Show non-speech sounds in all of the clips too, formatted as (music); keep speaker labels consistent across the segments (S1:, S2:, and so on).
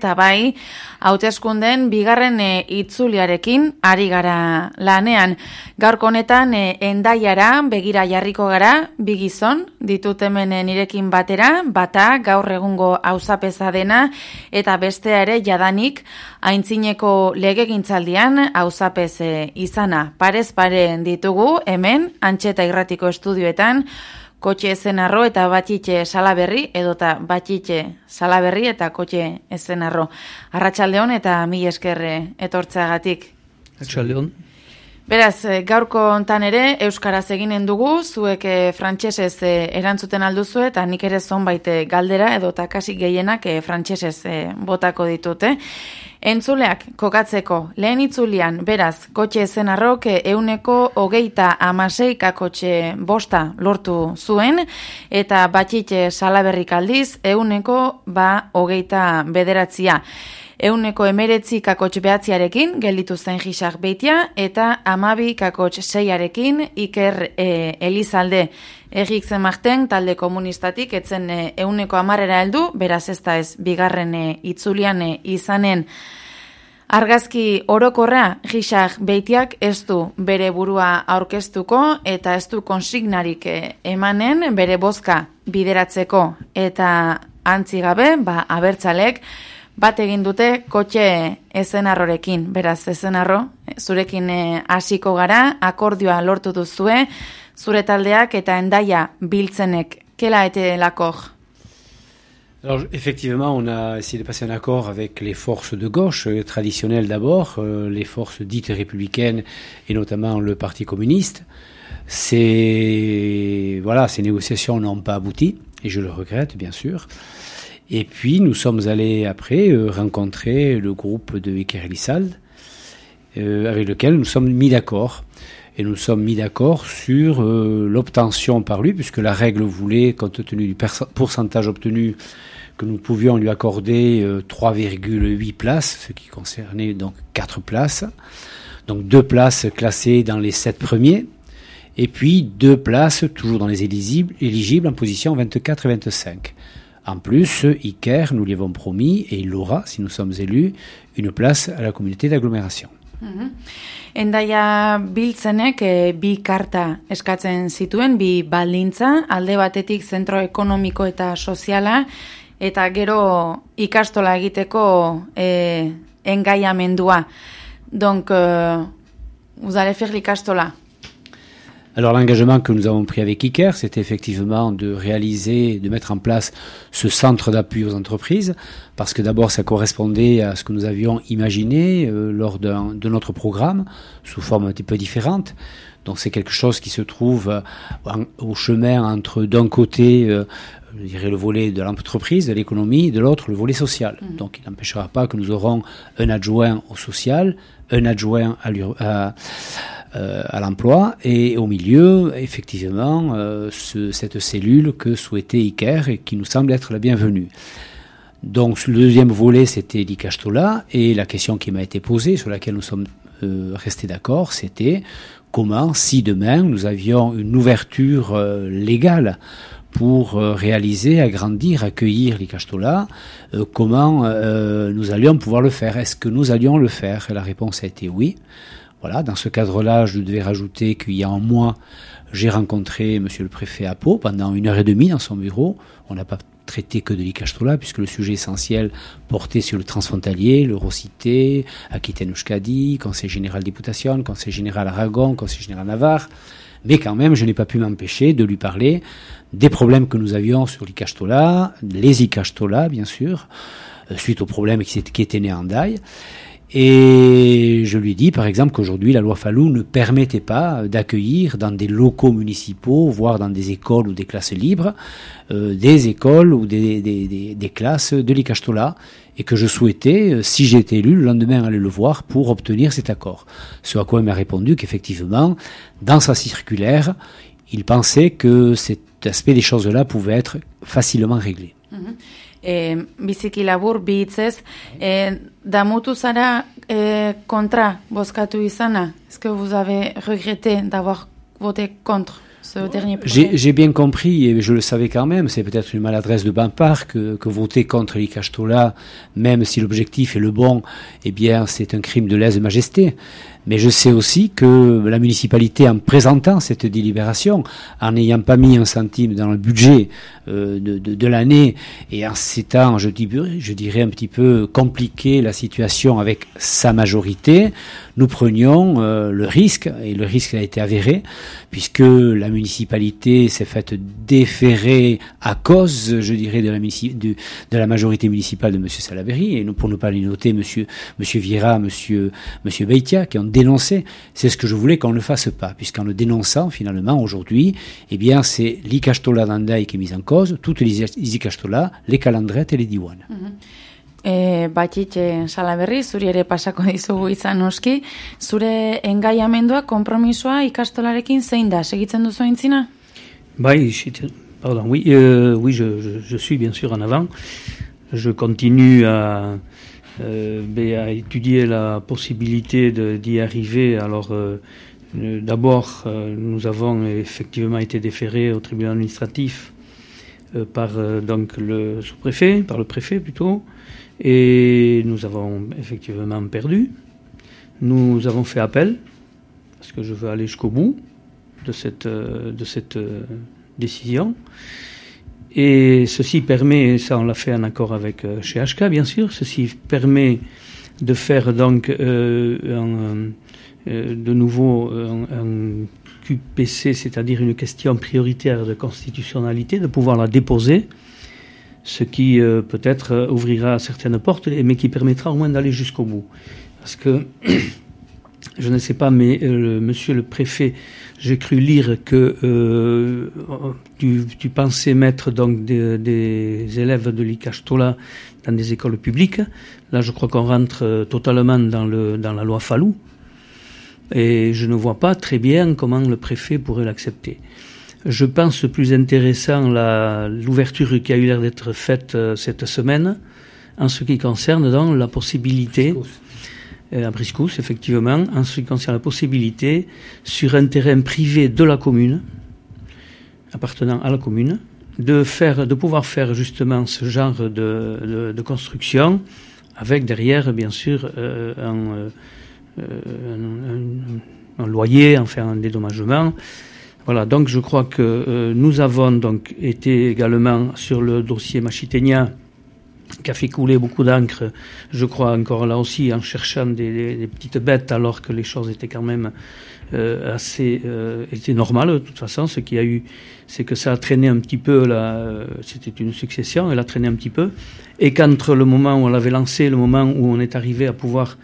S1: eta bai hauteskunden bigarren e, itzuliarekin ari gara lanean. Gaurko honetan e, endaiara begira jarriko gara bigizon ditut hemen e, nirekin batera, bata gaur egungo auzapeza dena eta bestea ere jadanik aintzineko legegintzaldian auzapez e, izana. Parez pare ditugu hemen antxeta irratiko estudioetan kotxe ezenarro eta batxitxe salaberri, edota batxitxe salaberri eta kotxe ezenarro. Arratxaldeon eta mi eskerre etortzagatik.
S2: Arratxaldeon.
S1: Beraz, eh, gaurko ontan ere, Euskaraz eginen dugu, zuek e, frantsesez eh, erantzuten alduzu eta nik ere zonbait galdera edo takasik gehienak e, frantsesez botako ditute. Entzuleak, kokatzeko, lehen itzulian, beraz, kotxe zen arrok, euneko hogeita amaseika kotxe bosta lortu zuen, eta batxitxe salaberrik aldiz, euneko ba hogeita bederatzia. Euneko emeretzi kakotx behatziarekin, gelditu zen jisak beitia, eta amabi kakotx seiarekin, iker e, elizalde. Egik zen marten, talde komunistatik, etzen e, euneko amarrera heldu, beraz ez da ez bigarren e, itzulian e, izanen. Argazki orokorra gisak beitiak ez du bere burua aurkeztuko eta ez du konsignarik emanen bere bozka bideratzeko. Eta antzi gabe, ba, abertzalek,
S2: Alors effectivement, on a essayé de passer un accord avec les forces de gauche euh, traditionnelles d'abord, euh, les forces dites républicaines et notamment le Parti communiste. Voilà, ces négociations n'ont pas abouti et je le regrette bien sûr. Et puis nous sommes allés après euh, rencontrer le groupe de Iker Elisald, avec lequel nous sommes mis d'accord et nous sommes mis d'accord sur l'obtention par lui, puisque la règle voulait, compte tenu du pourcentage obtenu, que nous pouvions lui accorder 3,8 euh, places, ce qui concernait donc 4 places. Donc deux places classées dans les 7 premiers, et puis deux places toujours dans les éligibles, éligibles en position 24 et 25. En plus, Iker, nous lui avons promis, et il l'aura si nous sommes élus, une place à la communauté d'agglomération.
S1: Mm Endaia biltzenek e, bi karta eskatzen zituen, bi baldintza, alde batetik zentro ekonomiko eta soziala, eta gero ikastola egiteko e, engaiamendua. Donc, euh, vous allez faire.
S2: Alors l'engagement que nous avons pris avec IKER, c'était effectivement de réaliser, de mettre en place ce centre d'appui aux entreprises, parce que d'abord ça correspondait à ce que nous avions imaginé euh, lors de notre programme, sous forme un petit peu différente. Donc c'est quelque chose qui se trouve euh, au chemin entre d'un côté euh, je dirais, le volet de l'entreprise, de l'économie, de l'autre, le volet social. Mm. Donc, il n'empêchera pas que nous aurons un adjoint au social, un adjoint à, euh, à, l'emploi, et au milieu, effectivement, euh, ce, cette cellule que souhaitait Iker et qui nous semble être la bienvenue. Donc, le deuxième volet, c'était l'Icastola, et la question qui m'a été posée, sur laquelle nous sommes euh, restés d'accord, c'était comment, si demain nous avions une ouverture légale pour euh, réaliser, agrandir, accueillir les Castola, euh, comment euh, nous allions pouvoir le faire? Est-ce que nous allions le faire? Et la réponse a été oui. Voilà, dans ce cadre-là, je devais rajouter qu'il y a un mois, j'ai rencontré Monsieur le préfet à pendant une heure et demie dans son bureau. On n'a pas traité que de l'Icastola, puisque le sujet essentiel portait sur le transfrontalier, l'Eurocité, Aquitaine-Euskadi, Conseil général députation, Conseil général Aragon, Conseil général Navarre. Mais quand même, je n'ai pas pu m'empêcher de lui parler des problèmes que nous avions sur l'Icastola, les Icastola, bien sûr, euh, suite aux problèmes qui, étaient nés en Daï. Et je lui dis, par exemple, qu'aujourd'hui, la loi Fallou ne permettait pas d'accueillir dans des locaux municipaux, voire dans des écoles ou des classes libres, euh, des écoles ou des, des, des, classes de l'Icastola, et que je souhaitais, euh, si j'étais élu, le lendemain aller le voir pour obtenir cet accord. Ce à quoi il m'a répondu qu'effectivement, dans sa circulaire, il pensait que cet aspect des choses-là pouvait être facilement réglé.
S1: Mm -hmm. E, biziki labur, bi hitzez, e, damutu zara e, kontra bozkatu izana? Est-ce que vous avez regretté d'avoir voté contre
S2: J'ai bien compris, et je le savais quand même, c'est peut-être une maladresse de Bampard que, que voter contre l'Icachtola, même si l'objectif est le bon, eh bien c'est un crime de lèse-majesté. Mais je sais aussi que la municipalité, en présentant cette délibération, en n'ayant pas mis un centime dans le budget euh, de, de, de l'année et en s'étant, je, dirais, un petit peu compliqué la situation avec sa majorité, nous prenions euh, le risque, et le risque a été avéré, puisque la municipalité s'est faite déférer à cause, je dirais, de la, de, la majorité municipale de M. Salaberry, et pour ne pas les noter, M. Monsieur, monsieur Vieira, M. Monsieur, monsieur Beitia, qui ont dénoncé. C'est ce que je voulais qu'on ne fasse pas, puisqu'en le dénonçant, finalement, aujourd'hui, eh bien, c'est l'Ikastola d'Andaï qui est mise en cause, toutes les Ikastola, les calandrettes et les diwan. Mm -hmm.
S1: E, batit e, salaberri, zuri ere pasako (laughs) dizugu izan oski, zure engaiamendua, kompromisoa ikastolarekin zein da, segitzen duzu aintzina?
S3: Bai, pardon, oui, euh, oui je, je, je suis bien sûr en avant. Je continue à, euh, à étudier la possibilité d'y arriver. Alors, euh, d'abord, euh, nous avons effectivement été déférés au tribunal administratif euh, par donc le sous-préfet, par le préfet plutôt. Et nous avons effectivement perdu. Nous avons fait appel, parce que je veux aller jusqu'au bout de cette, de cette décision. Et ceci permet, ça on l'a fait en accord avec euh, chez HK bien sûr, ceci permet de faire donc euh, euh, de nouveau un, un QPC, c'est-à-dire une question prioritaire de constitutionnalité, de pouvoir la déposer ce qui peut-être ouvrira certaines portes, mais qui permettra au moins d'aller jusqu'au bout. Parce que, (coughs) je ne sais pas, mais monsieur le préfet, j'ai cru lire que euh, tu, pensais mettre donc des, élèves de l'ICASTOLA dans des écoles publiques. Là, je crois qu'on rentre euh, totalement dans, la loi Fallou. Et je ne vois pas très bien comment le préfet pourrait l'accepter. Je pense plus intéressant l'ouverture qui a eu l'air d'être faite euh, cette semaine en ce qui concerne donc la possibilité à Briscous, effectivement, en ce qui concerne la possibilité sur un terrain privé de la commune, appartenant à la commune, de faire, de pouvoir faire justement ce genre de, de, construction, avec derrière, bien sûr, euh, un, euh, un, loyer, enfin un dédommagement, voilà, donc je crois que euh, nous avons donc été également sur le dossier Machitenia qui a fait couler beaucoup d'encre, je crois encore là aussi en cherchant des, des, des, petites bêtes alors que les choses étaient quand même euh, assez euh, étaient normales de toute façon. Ce qu'il y a eu, c'est que ça a traîné un petit peu euh, c'était une succession, elle a traîné un petit peu, et qu'entre le moment où on l'avait lancé, le moment où on est arrivé à pouvoir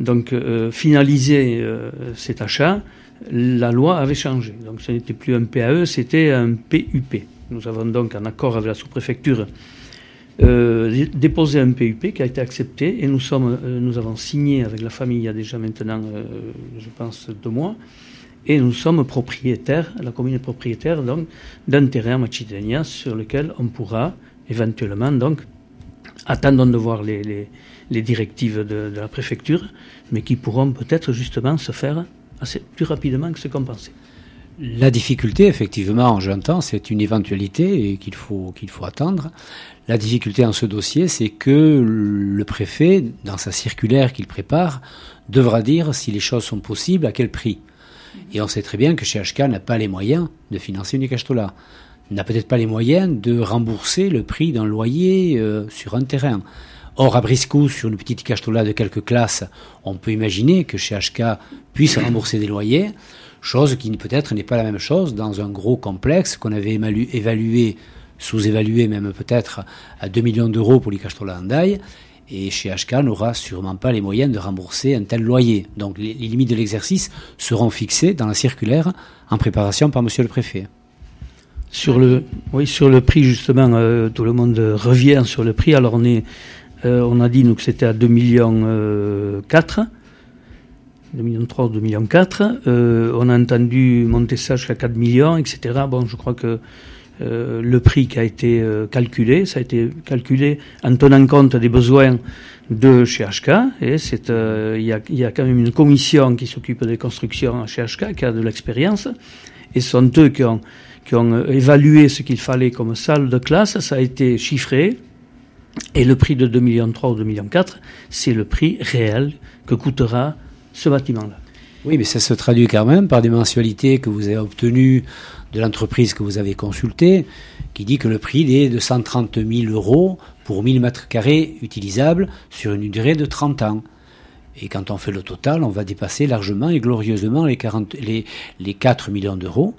S3: donc euh, finaliser euh, cet achat, la loi avait changé. Donc ce n'était plus un PAE, c'était un PUP. Nous avons donc, en accord avec la sous-préfecture, euh, déposé un PUP qui a été accepté et nous, sommes, euh, nous avons signé avec la famille il y a déjà maintenant, euh, je pense, deux mois. Et nous sommes propriétaires, la commune est propriétaire donc d'un terrain Machitania sur lequel on pourra éventuellement donc attendons de voir les, directives de, de la préfecture, mais qui pourront peut-être justement se faire assez plus rapidement que ce qu'on pensait.
S2: La difficulté, effectivement, j'entends, c'est une éventualité qu'il faut, qu'il faut attendre. La difficulté en ce dossier, c'est que le préfet, dans sa circulaire qu'il prépare, devra dire si les choses sont possibles, à quel prix. Et on sait très bien que chez HK n'a pas les moyens de financer une cachetola, n'a peut-être pas les moyens de rembourser le prix d'un loyer euh, sur un terrain. Or, à Briscou, sur une petite cachetola de quelques classes, on peut imaginer que chez HK puisse rembourser des loyers, chose qui peut-être n'est pas la même chose dans un gros complexe qu'on avait évalué, sous-évalué même peut-être à 2 millions d'euros pour l'Icastola Andaï, et chez HK n'aura sûrement pas les moyens de rembourser un tel loyer. Donc les, limites de l'exercice seront fixées dans la circulaire en préparation par monsieur le préfet.
S3: Sur le, oui, sur le prix, justement, euh, tout le monde revient sur le prix. Alors, on, euh, on a dit que c'était à 2 millions euh, 4. 2 millions 3 ou 2 millions 4. On a entendu monter ça jusqu'à 4 millions, etc. Bon, je crois que euh, le prix qui a été euh, calculé, ça a été calculé en tenant compte des besoins de chez HK. Et c'est, euh, il y, a, quand même une commission qui s'occupe des constructions chez HK, qui a de l'expérience. et ce sont eux qui ont, qui ont évalué ce qu'il fallait comme salle de classe. Ça a été chiffré. Et le prix de 2,3 millions ou 2,4 millions, c'est le prix réel que coûtera ce bâtiment-là.
S2: Oui, mais ça se traduit quand même par des mensualités que vous avez obtenues de l'entreprise que vous avez consultée, qui dit que le prix est de 130 000 euros pour 1000 mètres carrés utilisables sur une durée de 30 ans. Et quand on fait le total, on va dépasser largement et glorieusement les, 40, les, les 4 millions d'euros,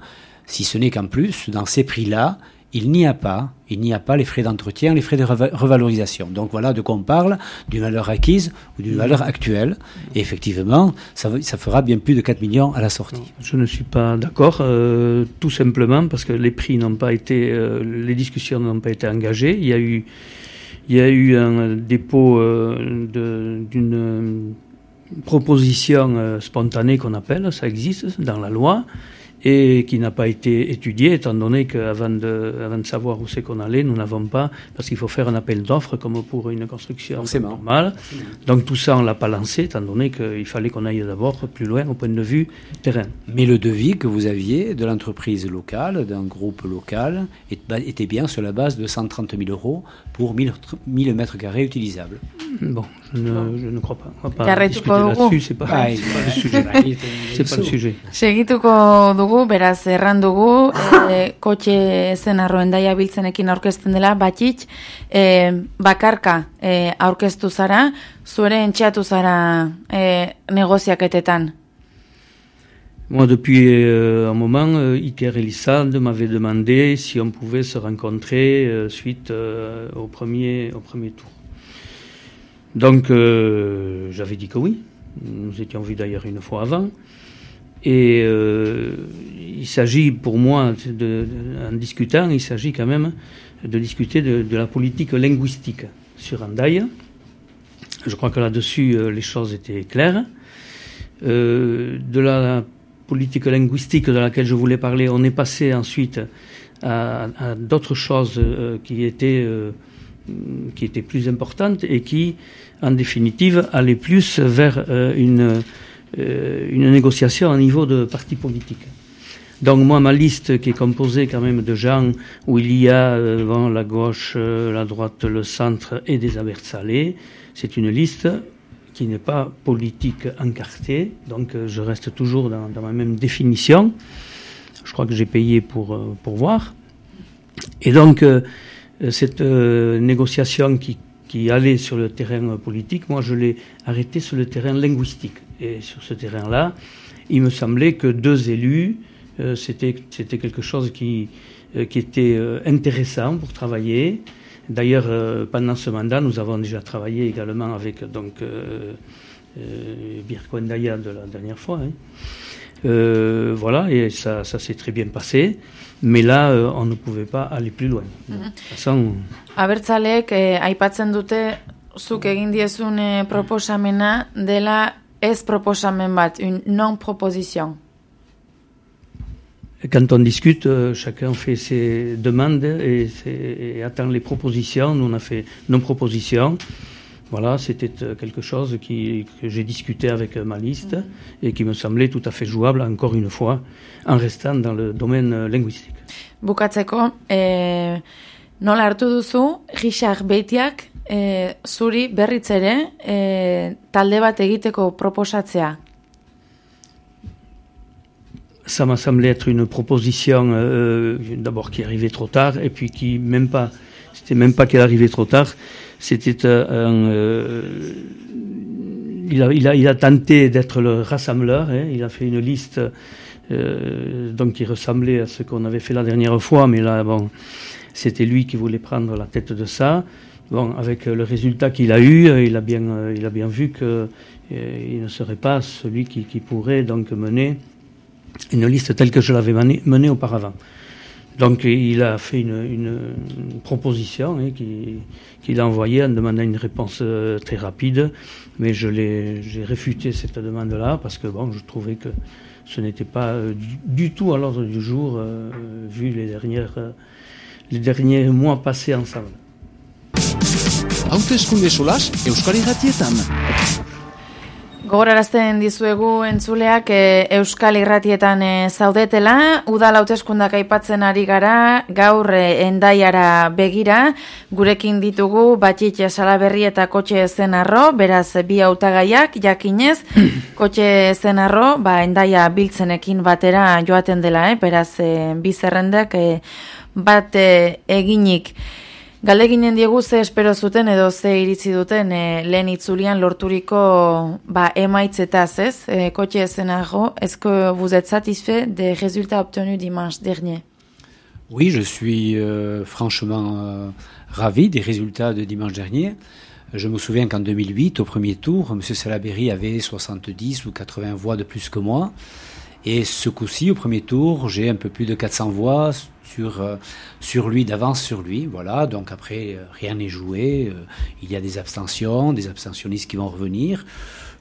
S2: si ce n'est qu'en plus, dans ces prix-là, il n'y a pas, il n'y a pas les frais d'entretien, les frais de revalorisation. Donc voilà de quoi on parle, d'une valeur acquise ou d'une valeur actuelle. Et effectivement, ça, fera bien plus de 4 millions à la sortie.
S3: Je ne suis pas d'accord, euh, tout simplement parce que les prix n'ont pas été, euh, les discussions n'ont pas été engagées. Il y a eu, il y a eu un dépôt euh, d'une proposition spontanée qu'on appelle, ça existe dans la loi et qui n'a pas été étudié, étant donné qu'avant de, avant de savoir où c'est qu'on allait, nous n'avons pas, parce qu'il faut faire un appel d'offres comme pour une construction normale. Donc tout ça, on l'a pas lancé, étant donné qu'il fallait qu'on aille d'abord plus loin au point de vue terrain.
S2: Mais le devis que vous aviez de l'entreprise locale, d'un groupe local, était bien sur la base de 130 000 euros pour 1000, 1000 mètres carrés utilisables.
S3: Bon, je ne, je ne crois pas. On va pas discuter là-dessus, c'est pas, ah, pas, le sujet. (laughs) c'est pas le sujet.
S1: Segituko dugu, beraz, erran dugu, e, kotxe zen arroen daia biltzenekin aurkezten dela, batxitx, e, bakarka e, aurkeztu zara, zuere entxeatu zara e, negoziaketetan.
S3: Moi, depuis euh, un moment, euh, Iker Elissande m'avait demandé si on pouvait se rencontrer euh, suite euh, au, premier, au premier tour. Donc, euh, j'avais dit que oui. Nous étions vus d'ailleurs une fois avant. Et euh, il s'agit pour moi, de, en discutant, il s'agit quand même de discuter de, la politique linguistique sur Andaï. Je crois que là-dessus, euh, les choses étaient claires. De la politique linguistique de laquelle je voulais parler, on est passé ensuite à, d'autres choses qui étaient qui étaient plus importantes et qui, en définitive, allaient plus vers euh, une euh, une négociation au niveau de partis politiques. Donc moi, ma liste qui est composée quand même de gens où il y a euh, bon, la gauche, euh, la droite, le centre et des averts salés, c'est une liste qui n'est pas politique encartée, donc euh, je reste toujours dans, ma même définition. Je crois que j'ai payé pour, euh, pour voir. Et donc, euh, cette négociation qui, allait sur le terrain politique, moi je l'ai arrêtée sur le terrain linguistique. Et sur ce terrain-là, il me semblait que deux élus, euh, c'était quelque chose qui, euh, était euh, intéressant pour travailler. D'ailleurs, euh, pendant ce mandat, nous avons déjà travaillé également avec donc euh, Birko Ndaya de la dernière fois. Hein. voilà, et ça, ça s'est très bien passé. Mais là, on ne pouvait pas aller plus loin. Mm -hmm.
S1: Façon... Abertzaleek eh, aipatzen dute zuk egin diezun eh, proposamena dela ez proposamen bat, une non-proposition
S3: Quand on discute, euh, chacun fait ses demandes et, et, attend les propositions. Nous, on a fait non-proposition. Voilà, c'était euh, quelque chose qui, que j'ai discuté avec ma liste et qui me semblait tout à fait jouable, encore une fois, en restant dans le domaine linguistique.
S1: Bukatzeko, eh, nola hartu duzu, Richard Beitiak e, zuri berriz ere e, talde bat egiteko proposatzea?
S3: Ça m'a semblé être une proposition euh, d'abord qui arrivait trop tard et puis qui même pas c'était même pas qu'elle arrivait trop tard c'était un euh, il, a, tenté d'être le rassembleur hein, il a fait une liste euh, donc qui ressemblait à ce qu'on avait fait la dernière fois mais là bon c'était lui qui voulait prendre la tête de ça Bon, avec le résultat qu'il a eu, il a bien, vu que euh, ne serait pas celui qui, pourrait donc mener une liste telle que je l'avais menée, auparavant. Donc il a fait une, proposition hein, qu'il qui a envoyée en demandant une réponse euh, très rapide, mais je l'ai j'ai réfuté cette demande-là parce que bon, je trouvais que ce n'était pas euh, du, du, tout à l'ordre du jour euh, vu les dernières les derniers mois passés ensemble.
S1: Gogorarazten dizuegu entzuleak e, Euskal Irratietan e, zaudetela, udal hauteskundak aipatzen ari gara, gaur e, endaiara begira, gurekin ditugu batxit salaberri eta kotxe zenarro, beraz bi hautagaiak jakinez, (clears throat) kotxe zenarro, ba, endaia biltzenekin batera joaten dela, eh? beraz e, bi zerrendek e, bat e, eginik. Galdeginen diegu ze espero zuten edo ze iritzi duten e, lehen itzulian lorturiko ba, emaitzetaz, ez? E, kotxe est-ce que vous êtes satisfait des résultats obtenus dimanche dernier?
S2: Oui, je suis euh, franchement euh, ravi des résultats de dimanche dernier. Je me souviens qu'en 2008, au premier tour, M. Salaberry avait 70 ou 80 voix de plus que moi. Et ce coup-ci, au premier tour, j'ai un peu plus de 400 voix sur, euh, sur lui, d'avance sur lui. Voilà, donc après, euh, rien n'est joué. Euh, il y a des abstentions, des abstentionnistes qui vont revenir.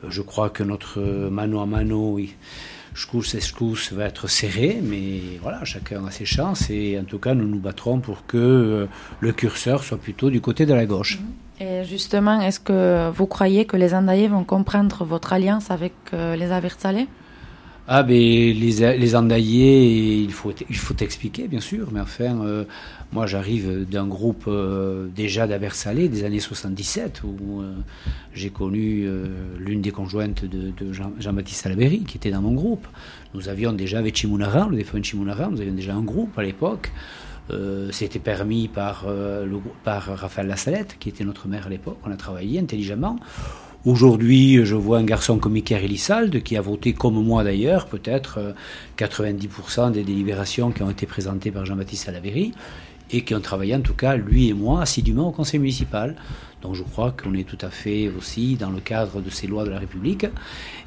S2: je crois que notre mano à mano, et Schkous va être serré, mais voilà, chacun a ses chances et en tout cas, nous nous battrons pour que le curseur soit plutôt du côté de la gauche.
S1: Et justement, est-ce que vous croyez que les Andaillés vont comprendre votre alliance avec les Aversalais?
S2: Ah, ben, les, les endaillés, il faut, il faut expliquer, bien sûr, mais enfin, euh, moi j'arrive d'un groupe euh, déjà d'Aversalé des années 77, où euh, j'ai connu l'une des conjointes de, Jean-Baptiste Salaberry, qui était dans mon groupe. Nous avions déjà, avec Chimunara, le défunt nous avions déjà un groupe à l'époque. C'était permis par, le, par Raphaël Lassalette, qui était notre maire à l'époque. On a travaillé intelligemment. Aujourd'hui, je vois un garçon comme Iker Elissalde, qui a voté comme moi d'ailleurs, peut-être 90% euh, des délibérations qui ont été présentées par Jean-Baptiste Salavéry, et qui ont travaillé en tout cas, lui et moi, assidûment au conseil municipal. Donc je crois qu'on est tout à fait aussi dans le cadre de ces lois de la République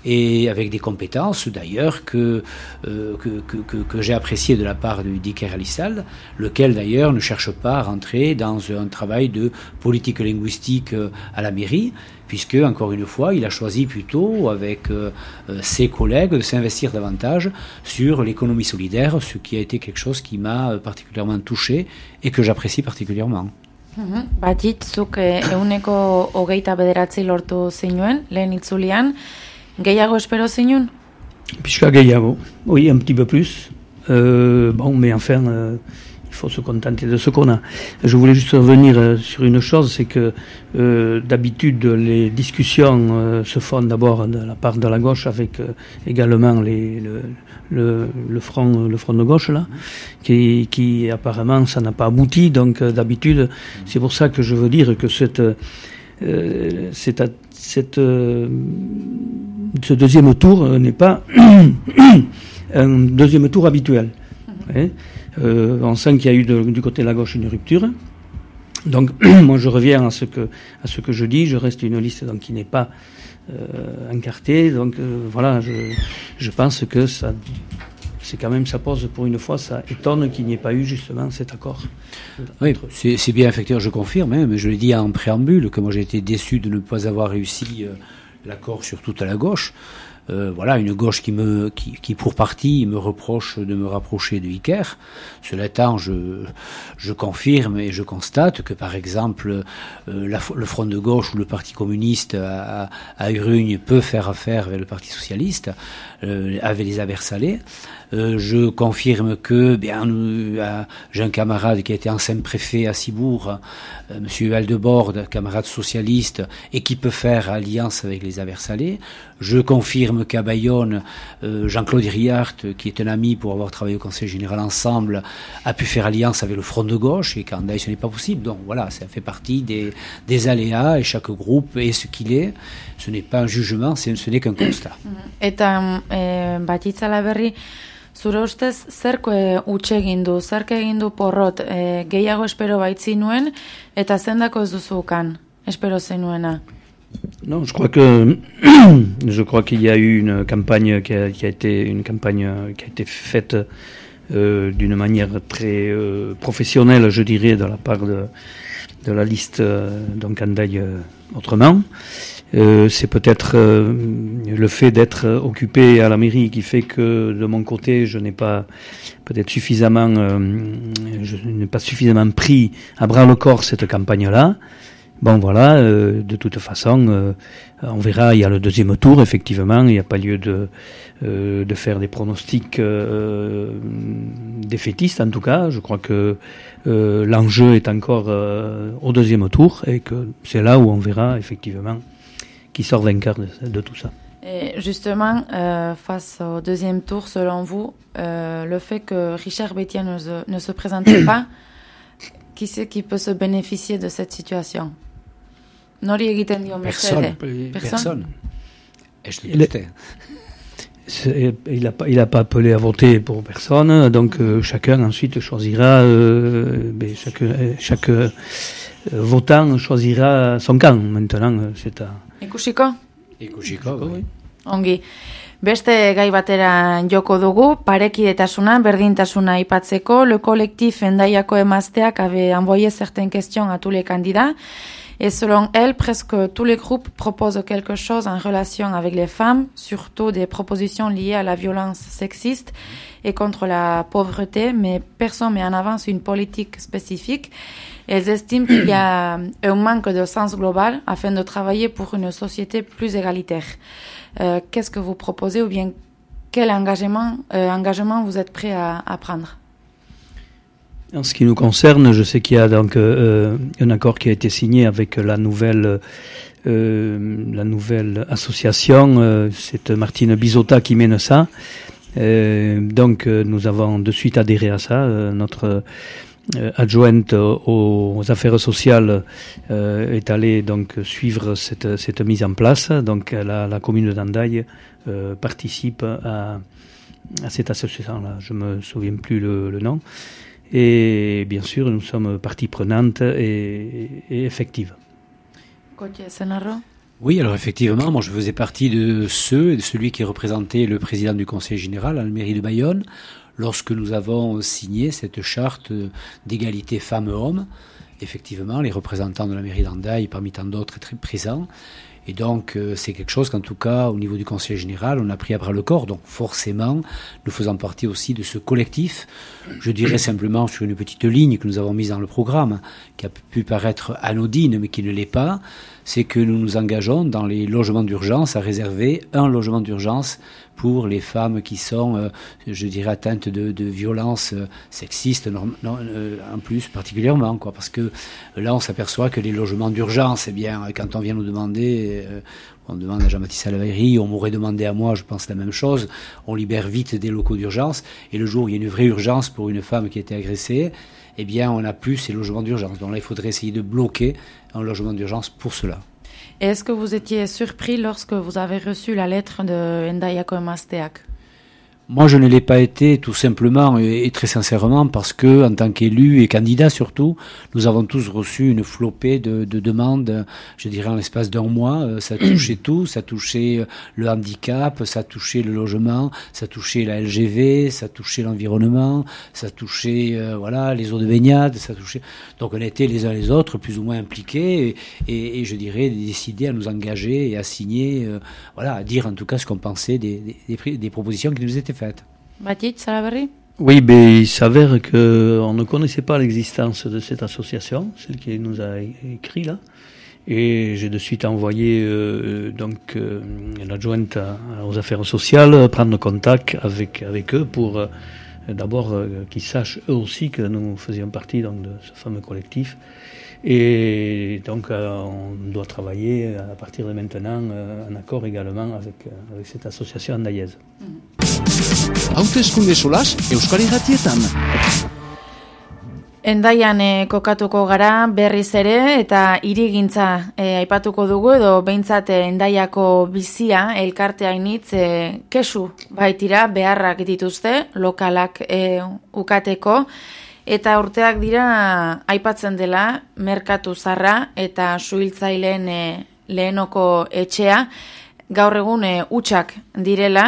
S2: et avec des compétences d'ailleurs que, euh, que, que, j'ai appréciées de la part de Dicker Alissal, lequel d'ailleurs ne cherche pas à rentrer dans un travail de politique linguistique euh, à la mairie, puisque, encore une fois, il a choisi plutôt, avec euh, ses collègues, de s'investir davantage sur l'économie solidaire, ce qui a été quelque chose qui m'a particulièrement touché et que j'apprécie particulièrement.
S1: Mhm. Batit, zuk eh, euneko hogeita bederatzi lortu zinuen, lehen itzulian. Gehiago espero zinuen?
S3: Pixka gehiago, oui, un petit peu plus. Euh, bon, mais enfin, euh, faut se contenter de ce qu'on a. Je voulais juste revenir euh, sur une chose, c'est que euh, d'habitude les discussions euh, se font d'abord de la part de la gauche avec également le, le, le, front, le front de gauche là, qui, qui apparemment ça n'a pas abouti. Donc d'habitude, c'est pour ça que je veux dire que cette, cette, ce deuxième tour n'est pas (coughs) un deuxième tour habituel. Hein. Euh, on sent qu'il y a eu du côté de la gauche une rupture. Donc (clears throat) moi je reviens à ce que je dis. Je reste une liste donc qui n'est pas euh, encartée. Donc euh, voilà, je, je pense que ça c'est quand même, ça pose pour une fois, ça étonne qu'il n'y ait pas eu justement cet accord.
S2: Oui, c'est bien effectivement, je confirme, hein, mais je l'ai dit en préambule, que moi j'ai été déçu de ne pas avoir réussi euh, l'accord sur toute la gauche. Euh, voilà, une gauche qui pour partie me reproche de me rapprocher de Iker. Cela étant, je, confirme et je constate que par exemple, euh, le Front de gauche ou le Parti communiste à, à Urugne peut faire affaire avec le Parti socialiste, euh, avec les Aversalais. Euh, je confirme que bien euh, j'ai un camarade qui a été ancien préfet à Cibourg, euh, Monsieur Aldebord, camarade socialiste, et qui peut faire alliance avec les Aversalais. Je confirme qu'à Bayonne, Jean-Claude Riart, qui est un ami pour avoir travaillé au Conseil général ensemble, a pu faire alliance avec le Front de gauche, et qu'en ce n'est pas possible. Donc voilà, ça fait partie des, aléas, et chaque groupe est ce qu'il est. Ce n'est pas un jugement, ce n'est qu'un constat.
S1: Et eh, Zure ustez, zerko e, utxe egin du, zerke egin du porrot, e, gehiago espero baitzi nuen, eta zendako ez duzu ukan, espero zenuena?
S3: Non, je crois que (clears throat) je crois qu'il y a eu une campagne qui a, qui a été une campagne qui a été faite euh, d'une manière très euh, professionnelle, je dirais, de la part de, de la liste euh, donc Andaille euh, autrement. Euh, c'est peut-être euh, le fait d'être occupé à la mairie qui fait que de mon côté, je n'ai pas peut-être suffisamment, euh, je n'ai pas suffisamment pris à bras le corps cette campagne-là. Bon voilà, de toute façon, on verra, il y a le deuxième tour, effectivement, il n'y a pas lieu de, de faire des pronostics défaitistes en tout cas. Je crois que l'enjeu est encore au deuxième tour et que c'est là où on verra effectivement qui sort vainqueur de, tout ça.
S1: Et justement, face au deuxième tour, selon vous, le fait que Richard Bétien ne se, ne se présente (coughs) pas, qui c'est qui peut se bénéficier de cette situation?
S2: Personne. Personne.
S3: Il, il n'a pas, il a pas appelé à voter pour personne, donc euh, chacun ensuite choisira, euh, ben, chaque, chaque euh, votant choisira son camp. Maintenant, c'est à.
S1: Ikusiko?
S2: Ikusiko, oui.
S1: Ongi. Beste gai batera joko dugu, parekidetasuna, berdintasuna aipatzeko, le collectif endaiako emazteak avait envoyé certaines questions à tous les candidats. Et selon elle, presque tous les groupes proposent quelque chose en relation avec les femmes, surtout des propositions liées à la violence sexiste et contre la pauvreté, mais personne met en avance une politique spécifique. Elles estiment qu'il y a un manque de sens global afin de travailler pour une société plus égalitaire. Euh, Qu'est-ce que vous proposez ou bien quel engagement, euh, vous êtes prêt à, prendre?
S3: En ce qui nous concerne, je sais qu'il y a donc euh, un accord qui a été signé avec la nouvelle la nouvelle association. C'est Martine Bisotta qui mène ça. Donc nous avons de suite adhéré à ça. notre adjointe aux, affaires sociales est allée donc suivre cette, cette mise en place. Donc la, la commune d'Andaille participe à, à cette association-là. Je me souviens plus le, le nom. Et bien sûr, nous sommes partie prenante et, et effective.
S2: Oui, alors effectivement, moi je faisais partie de ceux, de celui qui représentait le président du conseil général à la mairie de Bayonne, lorsque nous avons signé cette charte d'égalité femmes-hommes. Effectivement, les représentants de la mairie d'Andaï, parmi tant d'autres, étaient très présents. Et donc, euh, c'est quelque chose qu'en tout cas, au niveau du Conseil général, on a pris à bras le corps. Donc, forcément, nous faisons partie aussi de ce collectif. Je dirais simplement sur une petite ligne que nous avons mise dans le programme, qui a pu paraître anodine, mais qui ne l'est pas c'est que nous nous engageons dans les logements d'urgence à réserver un logement d'urgence pour les femmes qui sont, euh, je dirais, atteintes de, violences euh, sexistes, euh, en plus particulièrement, quoi, parce que là, on s'aperçoit que les logements d'urgence, eh bien, quand on vient nous demander, on demande à Jean-Baptiste on m'aurait demandé à moi, je pense la même chose, on libère vite des locaux d'urgence, et le jour où il y a une vraie urgence pour une femme qui a été agressée, eh bien, on n'a plus ces logements d'urgence. Donc là, il faudrait essayer de bloquer un logement d'urgence pour cela.
S1: Est-ce que vous étiez surpris lorsque vous avez reçu la lettre de Ndaya Koemasteak
S2: moi, je ne l'ai pas été tout simplement et, très sincèrement parce que, en tant qu'élu et candidat surtout, nous avons tous reçu une flopée de, de demandes, je dirais en l'espace d'un mois. Euh, ça (clears throat) touchait tout, ça touchait euh, le handicap, ça touchait le logement, ça touchait la LGV, ça touchait l'environnement, ça touchait euh, voilà les eaux de baignade, ça touchait. Donc on était les uns les autres plus ou moins impliqués et, et, je dirais décidés à nous engager et à signer, voilà, à dire en tout cas ce qu'on pensait des, des, des propositions qui nous étaient faites.
S3: Oui, mais il s'avère qu'on ne connaissait pas l'existence de cette association, celle qui nous a écrit là. Et j'ai de suite envoyé euh, donc euh, l'adjointe aux affaires sociales prendre contact avec avec eux pour euh, d'abord qu'ils sachent eux aussi que nous faisions partie donc, de ce fameux collectif et donc, euh, on doit travailler à partir de maintenant euh, en accord également avec, euh, avec cette association andaiaise. Hautezkunde solas Euskal Irratietan.
S1: Endaian e, kokatuko gara berriz ere eta irigintza e, aipatuko dugu edo behintzat endaiako bizia elkartea initz e, kesu baitira beharrak dituzte lokalak e, ukateko eta urteak dira aipatzen dela merkatu zarra eta suhiltzaileen e, lehenoko etxea. Gaur egun e, utxak direla.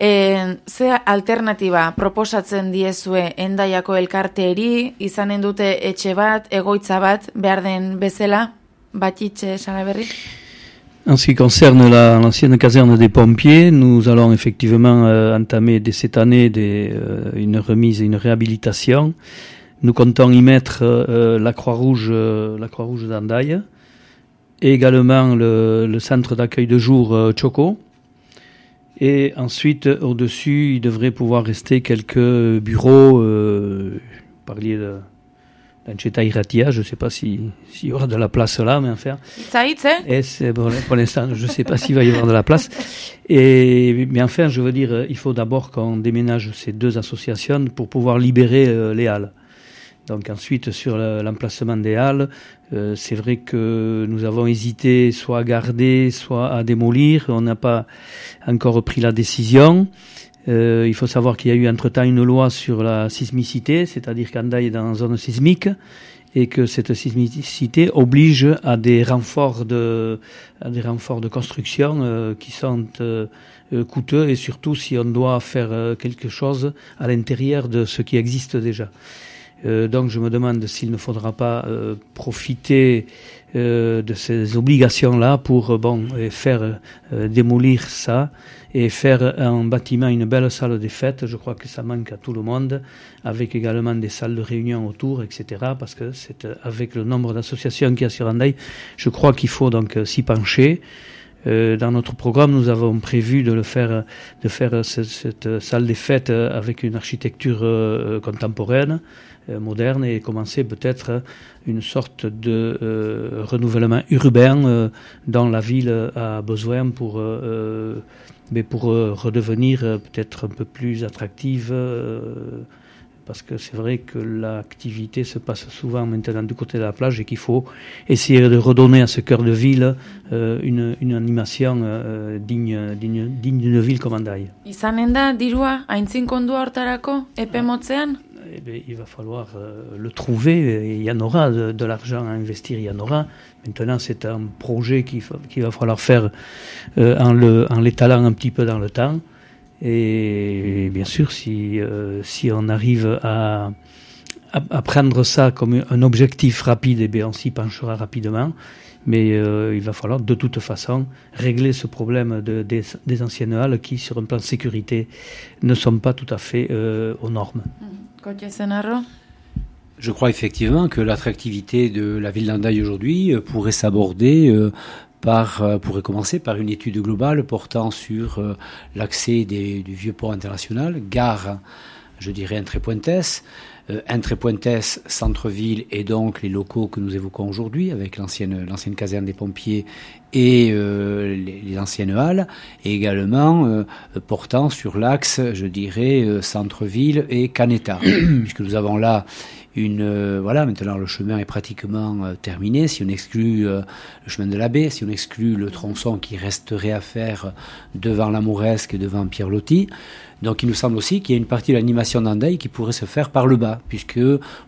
S1: E, ze alternatiba proposatzen diezue endaiako elkarteeri? Izanen dute etxe bat, egoitza bat behar den bezala? Batitxe salaberri?
S3: En ce qui concerne l'ancienne caserne des pompiers, nous allons effectivement euh, entamer dès cette année euh, une remise et une réhabilitation. Nous comptons y mettre euh, la Croix-Rouge, la d'Andaille. et également le, centre d'accueil de jour Choco. Et ensuite, au-dessus, il devrait pouvoir rester quelques bureaux. Euh, parliez de Iratia, je ne sais pas s'il y aura de la place là, mais enfin.
S1: Ça y est,
S3: Et c'est pour, pour l'instant, je ne sais pas s'il va y avoir de la place. Et mais enfin, je veux dire, il faut d'abord qu'on déménage ces deux associations pour pouvoir libérer euh, les halles. Donc ensuite, sur l'emplacement des halles, euh, c'est vrai que nous avons hésité soit à garder, soit à démolir. On n'a pas encore pris la décision. Euh, il faut savoir qu'il y a eu entre-temps une loi sur la sismicité, c'est-à-dire qu'Andaï est dans zone sismique et que cette sismicité oblige à des renforts de, à des renforts de construction euh, qui sont euh, coûteux et surtout si on doit faire quelque chose à l'intérieur de ce qui existe déjà. Euh, donc je me demande s'il ne faudra pas euh, profiter euh, de ces obligations-là pour bon faire démolir ça et faire un bâtiment, une belle salle des fêtes. Je crois que ça manque à tout le monde, avec également des salles de réunion autour, etc. Parce que c'est avec le nombre d'associations qu'il y a sur Andaï, je crois qu'il faut donc s'y pencher. dans notre programme, nous avons prévu de le faire, de faire cette, cette salle des fêtes avec une architecture contemporaine, euh, moderne et commencer peut-être une sorte de euh, renouvellement urbain euh, dont la ville a besoin pour, mais pour redevenir peut-être un peu plus attractive parce que c'est vrai que l'activité se passe souvent maintenant du côté de la plage et qu'il faut essayer de redonner à ce cœur de ville une, une, animation digne, digne, digne d'une ville comme Andaï.
S1: Izanen da dirua aintzin kondua hortarako epe motzean?
S3: eh bien, il va falloir euh, le trouver. il y en aura de, l'argent à investir, il y en aura. Maintenant, c'est un projet qu'il va falloir faire euh, en l'étalant un petit peu dans le temps. Et, bien sûr, si, euh, si on arrive à, à, prendre ça comme un objectif rapide, eh bien, on s'y penchera rapidement. Mais il va falloir de toute façon régler ce problème de, des, des, anciennes halles qui, sur un plan de sécurité, ne sont pas tout à fait aux normes. Mmh.
S2: Je crois effectivement que l'attractivité de la ville d'Andaï aujourd'hui euh, pourrait s'aborder euh, par, euh, pourrait commencer par une étude globale portant sur l'accès du vieux port international, gare, je dirais, Entrepointes, Entrepointes, centre-ville et donc les locaux que nous évoquons aujourd'hui avec l'ancienne, l'ancienne caserne des pompiers et euh, les, anciennes halles, et également euh, portant sur l'axe, je dirais, centre-ville et Caneta, (clears throat) puisque nous avons là une voilà maintenant le chemin est pratiquement terminé si on exclut le chemin de la baie si on exclut le tronçon qui resterait à faire devant la Mouresque et devant Pierre Loti donc il nous semble aussi qu'il y a une partie de l'animation d'Andaï qui pourrait se faire par le bas, puisque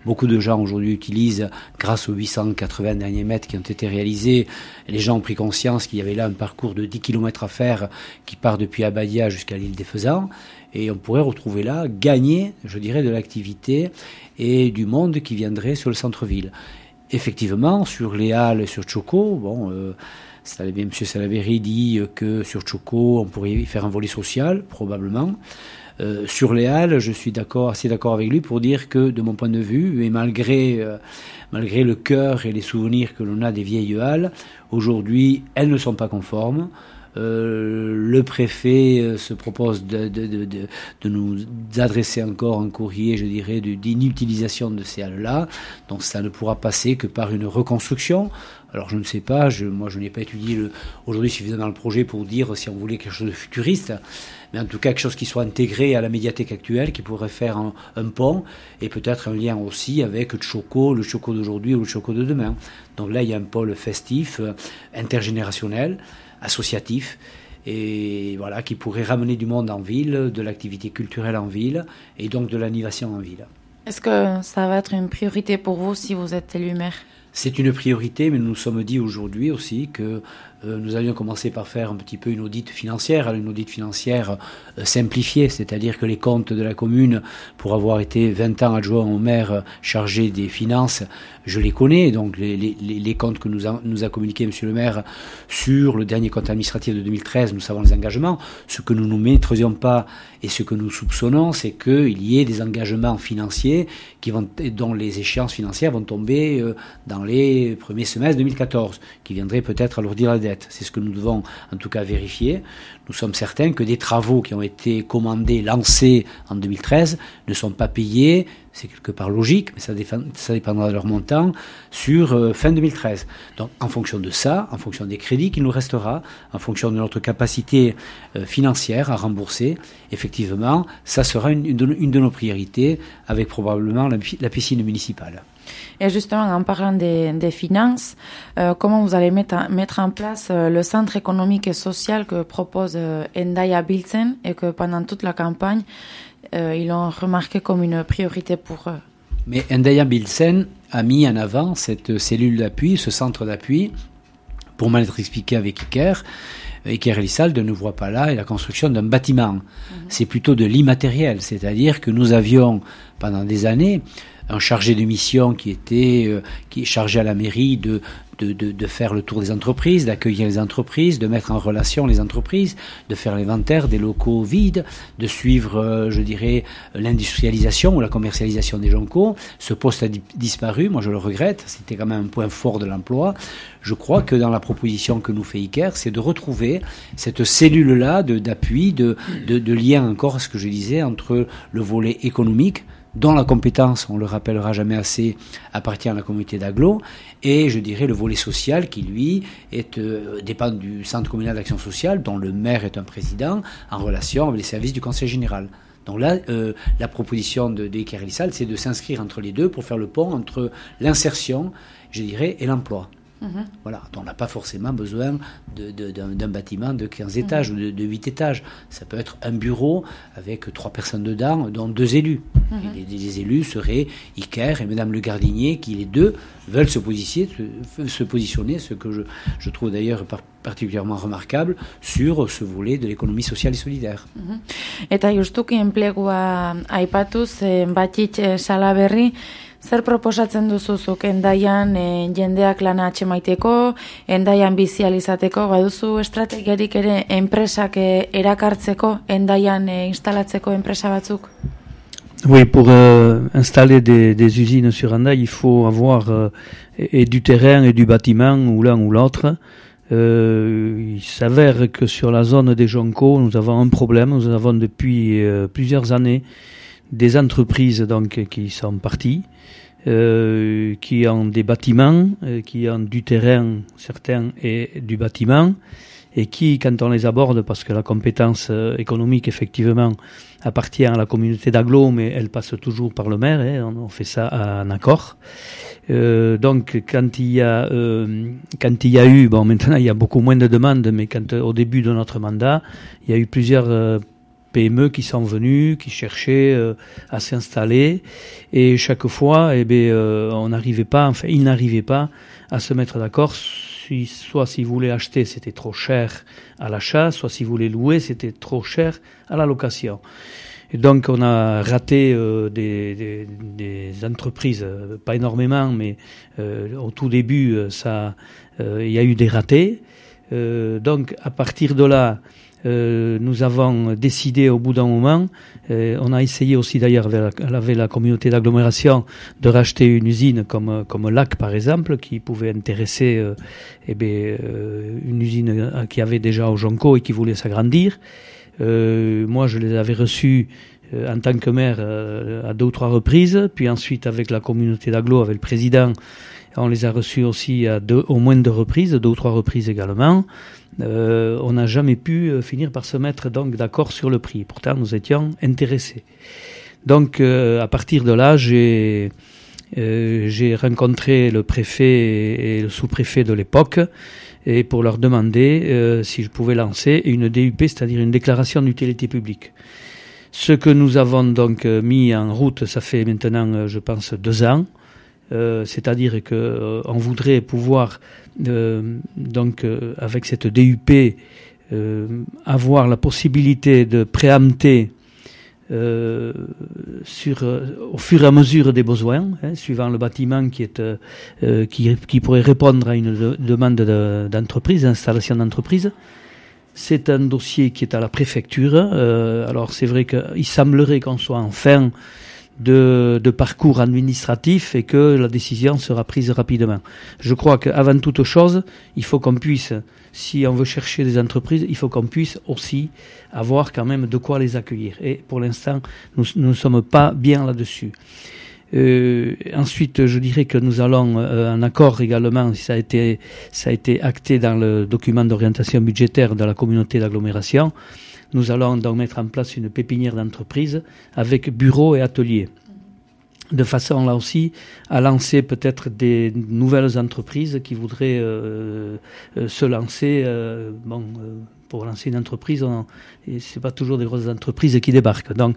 S2: beaucoup de gens aujourd'hui utilisent, grâce aux 880 derniers mètres qui ont été réalisés, les gens ont pris conscience qu'il y avait là un parcours de 10 km à faire qui part depuis Abadia jusqu'à l'île des Faisans. Et on pourrait retrouver là, gagner, je dirais, de l'activité et du monde qui viendrait sur le centre-ville. Effectivement, sur les Halles, sur Choco, bon... Euh, M. Salaberry dit que sur Choco, on pourrait faire un volet social, probablement. Euh, sur les Halles, je suis assez d'accord avec lui pour dire que, de mon point de vue, et malgré, euh, malgré le cœur et les souvenirs que l'on a des vieilles Halles, aujourd'hui, elles ne sont pas conformes. Euh, le préfet euh, se propose de, de, de, de, nous adresser encore un courrier, je dirais, d'inutilisation de ces halles-là. Donc ça ne pourra passer que par une reconstruction. Alors je ne sais pas, je, moi je n'ai pas étudié aujourd'hui suffisamment le projet pour dire si on voulait quelque chose de futuriste, mais en tout cas quelque chose qui soit intégré à la médiathèque actuelle, qui pourrait faire un, un pont, et peut-être un lien aussi avec Choco, le Choco d'aujourd'hui ou le Choco de demain. Donc là il y a un pôle festif, euh, intergénérationnel, associatif et voilà qui pourrait ramener du monde en ville, de l'activité culturelle en ville et donc de l'animation en ville.
S1: Est-ce que ça va être une priorité pour vous si vous êtes élu maire?
S2: C'est une priorité, mais nous nous sommes dit aujourd'hui aussi que nous allions commencer par faire un petit peu une audite financière, une audite financière euh, simplifiée, c'est-à-dire que les comptes de la commune, pour avoir été 20 ans adjoint au maire chargé des finances, je les connais, donc les, comptes que nous a, nous a communiqué le maire sur le dernier compte administratif de 2013, nous savons les engagements. Ce que nous ne maîtrisions pas et ce que nous soupçonnons, c'est qu'il y ait des engagements financiers qui vont, dont les échéances financières vont tomber euh, dans les premiers semestres 2014, qui viendrait peut-être alourdir la dette. C'est ce que nous devons en tout cas vérifier. Nous sommes certains que des travaux qui ont été commandés, lancés en 2013, ne sont pas payés, c'est quelque part logique, mais ça, dépendra de leur montant, sur euh, fin 2013. Donc en fonction de ça, en fonction des crédits qu'il nous restera, en fonction de notre capacité euh, financière à rembourser, effectivement, ça sera une, de, nos priorités, avec probablement la piscine municipale.
S1: Et justement, en parlant des, des finances, euh, comment vous allez mettre, mettre en place euh, le centre économique et social que propose euh, Endaya Bilzen et que pendant toute la campagne, ils l'ont remarqué comme une priorité pour eux?
S2: Mais Endaya Bilzen a mis en avant cette cellule d'appui, ce centre d'appui, pour mal être expliqué avec Iker. Iker Elissalde ne voit pas là et la construction d'un bâtiment. -hmm. C'est plutôt de l'immatériel, c'est-à-dire que nous avions pendant des années un chargé de mission qui était euh, qui est chargé à la mairie de de, de, de faire le tour des entreprises, d'accueillir les entreprises, de mettre en relation les entreprises, de faire l'inventaire des locaux vides, de suivre, euh, je dirais, l'industrialisation ou la commercialisation des joncos. Ce poste a disparu, moi je le regrette, c'était quand même un point fort de l'emploi. Je crois que dans la proposition que nous fait Iker, c'est de retrouver cette cellule-là d'appui, de, de, de lien encore, ce que je disais, entre le volet économique, dont la compétence, on le rappellera jamais assez, appartient à la communauté d'Aglo, et je dirais le volet social qui, lui, est, euh, dépend du Centre communal d'action sociale, dont le maire est un président, en relation avec les services du Conseil général. Donc là, euh, la proposition de, de c'est de s'inscrire entre les deux pour faire le pont entre l'insertion, je dirais, et l'emploi. Mmh. Voilà, on n'a pas forcément besoin d'un bâtiment de 15 étages mmh. ou de, de, 8 étages. Ça peut être un bureau avec trois personnes dedans, dont deux élus. Mmh. Et les, les, élus seraient Iker et Madame Le Gardinier, qui les deux veulent se positionner, se positionner ce que je, je trouve d'ailleurs particulièrement remarquable, sur ce volet de l'économie sociale et solidaire.
S1: Eta justuki enplegua aipatuz, batit salaberri, Zer proposatzen duzuzuk endaian e, jendeak lana atxemaiteko, endaian bizializateko, baduzu estrategiarik ere enpresak e, erakartzeko, endaian e, instalatzeko enpresa batzuk?
S3: Oui, pour euh, installer des, des usines sur Andai, il faut avoir euh, et, et du terrain et du bâtiment, ou l'un ou l'autre. Euh, il s'avère que sur la zone des Joncos, nous avons un problème. Nous avons depuis euh, plusieurs années des entreprises donc qui sont parties, euh, qui ont des bâtiments, euh, qui ont du terrain certains et du bâtiment, et qui, quand on les aborde, parce que la compétence euh, économique effectivement appartient à la communauté d'agglo, mais elle passe toujours par le maire, hein, on, fait ça en accord. Donc quand il y a quand il y a eu bon (laughs) maintenant il y a beaucoup moins de demandes mais quand au début de notre mandat il y a eu plusieurs PME qui sont venus, qui cherchaient euh, à s'installer, et chaque fois, eh bien, euh, on n'arrivait pas, enfin, ils n'arrivaient pas à se mettre d'accord. Si, soit s'ils voulaient acheter, c'était trop cher à l'achat, soit s'ils voulaient louer, c'était trop cher à la location. Et donc, on a raté euh, des, des, des, entreprises, euh, pas énormément, mais euh, au tout début, ça, il y a eu des ratés. donc, à partir de là, euh, nous avons décidé au bout d'un moment, euh, on a essayé aussi d'ailleurs avec, la communauté d'agglomération de racheter une usine comme, comme LAC par exemple, qui pouvait intéresser euh, eh une usine qui avait déjà au Jonco et qui voulait s'agrandir. Moi je les avais reçus en tant que maire à deux ou trois reprises, puis ensuite avec la communauté d'agglo, avec le président, on les a reçus aussi au moins deux reprises, deux ou trois reprises également. Euh, on n'a jamais pu euh, finir par se mettre donc d'accord sur le prix. Pourtant, nous étions intéressés. Donc, euh, à partir de là, j'ai rencontré le préfet et le sous-préfet de l'époque et pour leur demander si je pouvais lancer une DUP, c'est-à-dire une déclaration d'utilité publique. Ce que nous avons donc mis en route, ça fait maintenant, je pense, deux ans. Euh, c'est-à-dire que euh, voudrait pouvoir euh, donc avec cette DUP avoir la possibilité de préempter au fur et à mesure des besoins, hein, suivant le bâtiment qui, pourrait répondre à une de, demande d'entreprise, d'installation d'entreprise. C'est un dossier qui est à la préfecture. Alors c'est vrai qu'il semblerait qu'on soit en fin de, parcours administratif et que la décision sera prise rapidement. Je crois qu'avant toute chose, il faut qu'on puisse, si on veut chercher des entreprises, il faut qu'on puisse aussi avoir quand même de quoi les accueillir. Et pour l'instant, nous ne sommes pas bien là-dessus. Euh, ensuite, je dirais que nous allons euh, en accord également, ça a été ça a été acté dans le document d'orientation budgétaire de la communauté d'agglomération. Nous allons donc mettre en place une pépinière d'entreprise avec bureau et atelier de façon là aussi à lancer peut-être des nouvelles entreprises qui voudraient euh, euh se lancer. Euh, bon, pour lancer une entreprise, c'est pas toujours des grosses entreprises qui débarquent. Donc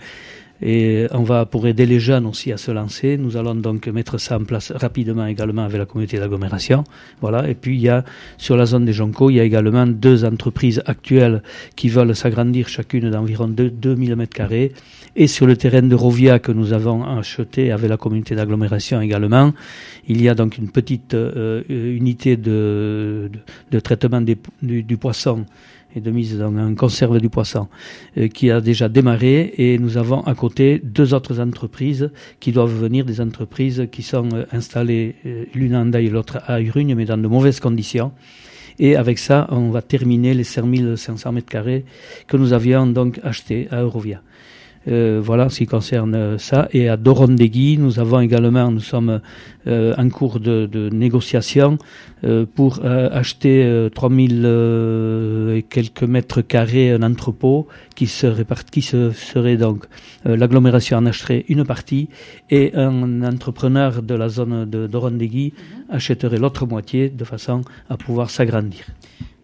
S3: et on va, pour aider les jeunes aussi à se lancer, nous allons donc mettre ça en place rapidement également avec la communauté d'agglomération. Voilà. Et puis il y a, sur la zone des Joncos, il y a également deux entreprises actuelles qui veulent s'agrandir chacune d'environ 2000 mètres carrés. Et sur le terrain de Rovia que nous avons acheté avec la communauté d'agglomération également, il y a donc une petite euh, unité de, traitement du poisson et de mise dans un conserve du poisson euh, qui a déjà démarré et nous avons à côté deux autres entreprises qui doivent venir, des entreprises qui sont euh, installées euh, l'une à Andaï et l'autre à Urugne mais dans de mauvaises conditions. Et avec ça, on va terminer les 5500 mètres carrés que nous avions donc achetés à Eurovia. Euh, voilà ce qui concerne ça. Et à Dorondegui, nous avons également, nous sommes euh, en cours de, de négociation euh, pour euh, acheter 3000 euh, et quelques mètres carrés un entrepôt qui se répartit, qui se, serait donc l'agglomération en achèterait une partie et un entrepreneur de la zone de Dorondegui mhm. achèterait l'autre moitié de façon à pouvoir s'agrandir.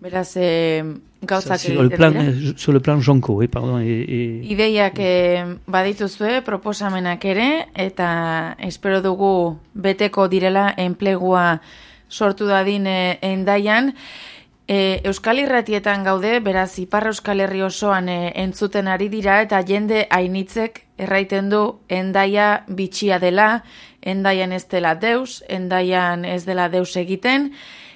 S1: Beraz, e, gauzak
S3: sur, le plan, dira. sur le plan jonko, eh, pardon. E, e...
S1: Ideiak e, badituzue, proposamenak ere, eta espero dugu beteko direla enplegua sortu dadin e, endaian. E, Euskal Irratietan gaude, beraz, Iparra Euskal Herri osoan e, entzuten ari dira, eta jende hainitzek erraiten du endaia bitxia dela, endaian ez dela deus, endaian ez dela deus egiten,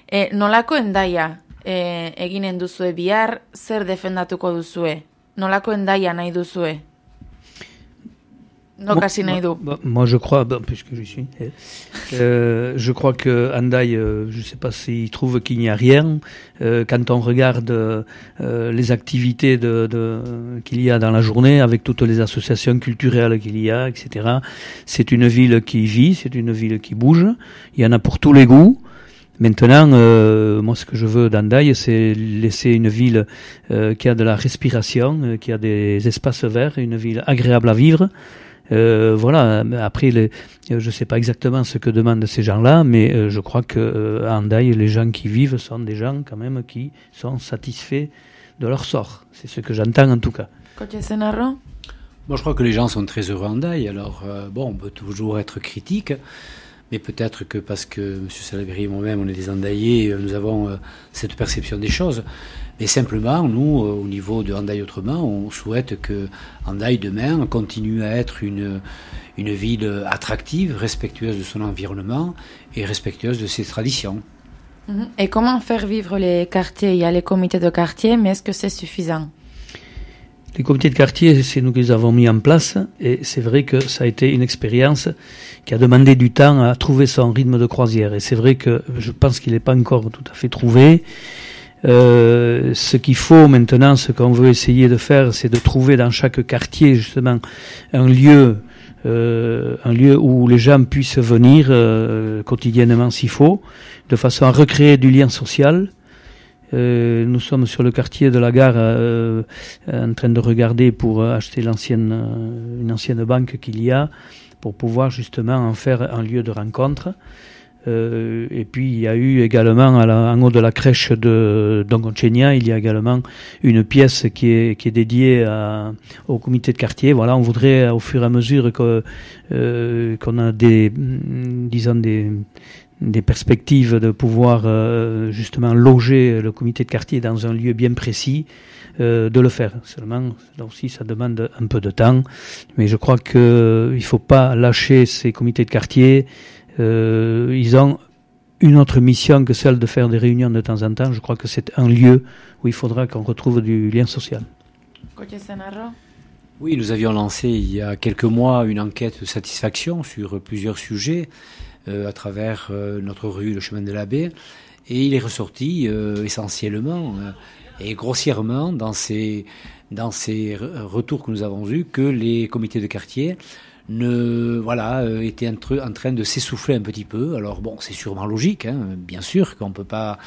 S1: e, nolako endaia e, eginen duzue bihar, zer defendatuko duzue? Nolako endaia nahi duzue? Casi nahi du?
S3: Moi, je crois, ben, puisque je suis, euh, je crois que Andai, euh, je ne sais pas s'il trouve qu'il n'y a rien. Euh, quand on regarde euh, les activités de, de, qu'il y a dans la journée, avec toutes les associations culturelles qu'il y a, etc., c'est une ville qui vit, c'est une ville qui bouge. Il y en a pour tous les goûts. Maintenant, euh, moi, ce que je veux d'Andaï, c'est laisser une ville euh, qui a de la respiration, euh, qui a des espaces verts, une ville agréable à vivre. Euh, voilà. Après, les, je ne sais pas exactement ce que demandent ces gens-là, mais euh, je crois que euh, à Andaï, les gens qui vivent sont des gens quand même qui sont satisfaits de leur sort. C'est ce que j'entends en tout cas.
S2: Moi, je crois que les gens sont très heureux à Andaï. Alors, bon, on peut toujours être critique. Mais peut-être que parce que M. Salabri et moi-même, on est des endaillés, euh, nous avons euh, cette perception des choses. Mais simplement, nous, euh, au niveau de Handaï Autrement, on souhaite que Handaï demain continue à être une, une ville attractive, respectueuse de son environnement et respectueuse de ses traditions.
S1: Mhm. Et comment faire vivre les quartiers? Il y a les comités de quartier, mais est-ce que c'est suffisant?
S3: Les comités de quartier, c'est nous qui les avons mis en place et c'est vrai que ça a été une expérience qui a demandé du temps à trouver son rythme de croisière. Et c'est vrai que je pense qu'il n'est pas encore tout à fait trouvé. Euh, ce qu'il faut maintenant, ce qu'on veut essayer de faire, c'est de trouver dans chaque quartier justement un lieu, euh, un lieu où les gens puissent venir euh, quotidiennement s'il faut, de façon à recréer du lien social. Euh, nous sommes sur le quartier de la gare euh, en train de regarder pour acheter l'ancienne, euh, une ancienne banque qu'il y a pour pouvoir justement en faire un lieu de rencontre. Euh, et puis il y a eu également à en haut de la crèche de Dongonchenia, il y a également une pièce qui est, qui est dédiée au comité de quartier. Voilà, on voudrait au fur et à mesure euh, qu'on a des, disons des des perspectives de pouvoir euh, justement loger le comité de quartier dans un lieu bien précis, euh, de le faire. Seulement, là aussi, ça demande un peu de temps. Mais je crois qu'il ne faut pas lâcher ces comités de quartier. Euh, ils ont une autre mission que celle de faire des réunions de temps en temps. Je crois que c'est un lieu où il faudra qu'on retrouve du lien social.
S2: Oui, nous avions lancé il y a quelques mois une enquête de satisfaction sur plusieurs sujets euh, à travers euh, notre rue, le chemin de la baie, et il est ressorti euh, essentiellement et grossièrement dans ces, dans ces retours que nous avons eus que les comités de quartier ne voilà euh, était en, train de s'essouffler un petit peu. Alors bon, c'est sûrement logique, hein, bien sûr qu'on peut pas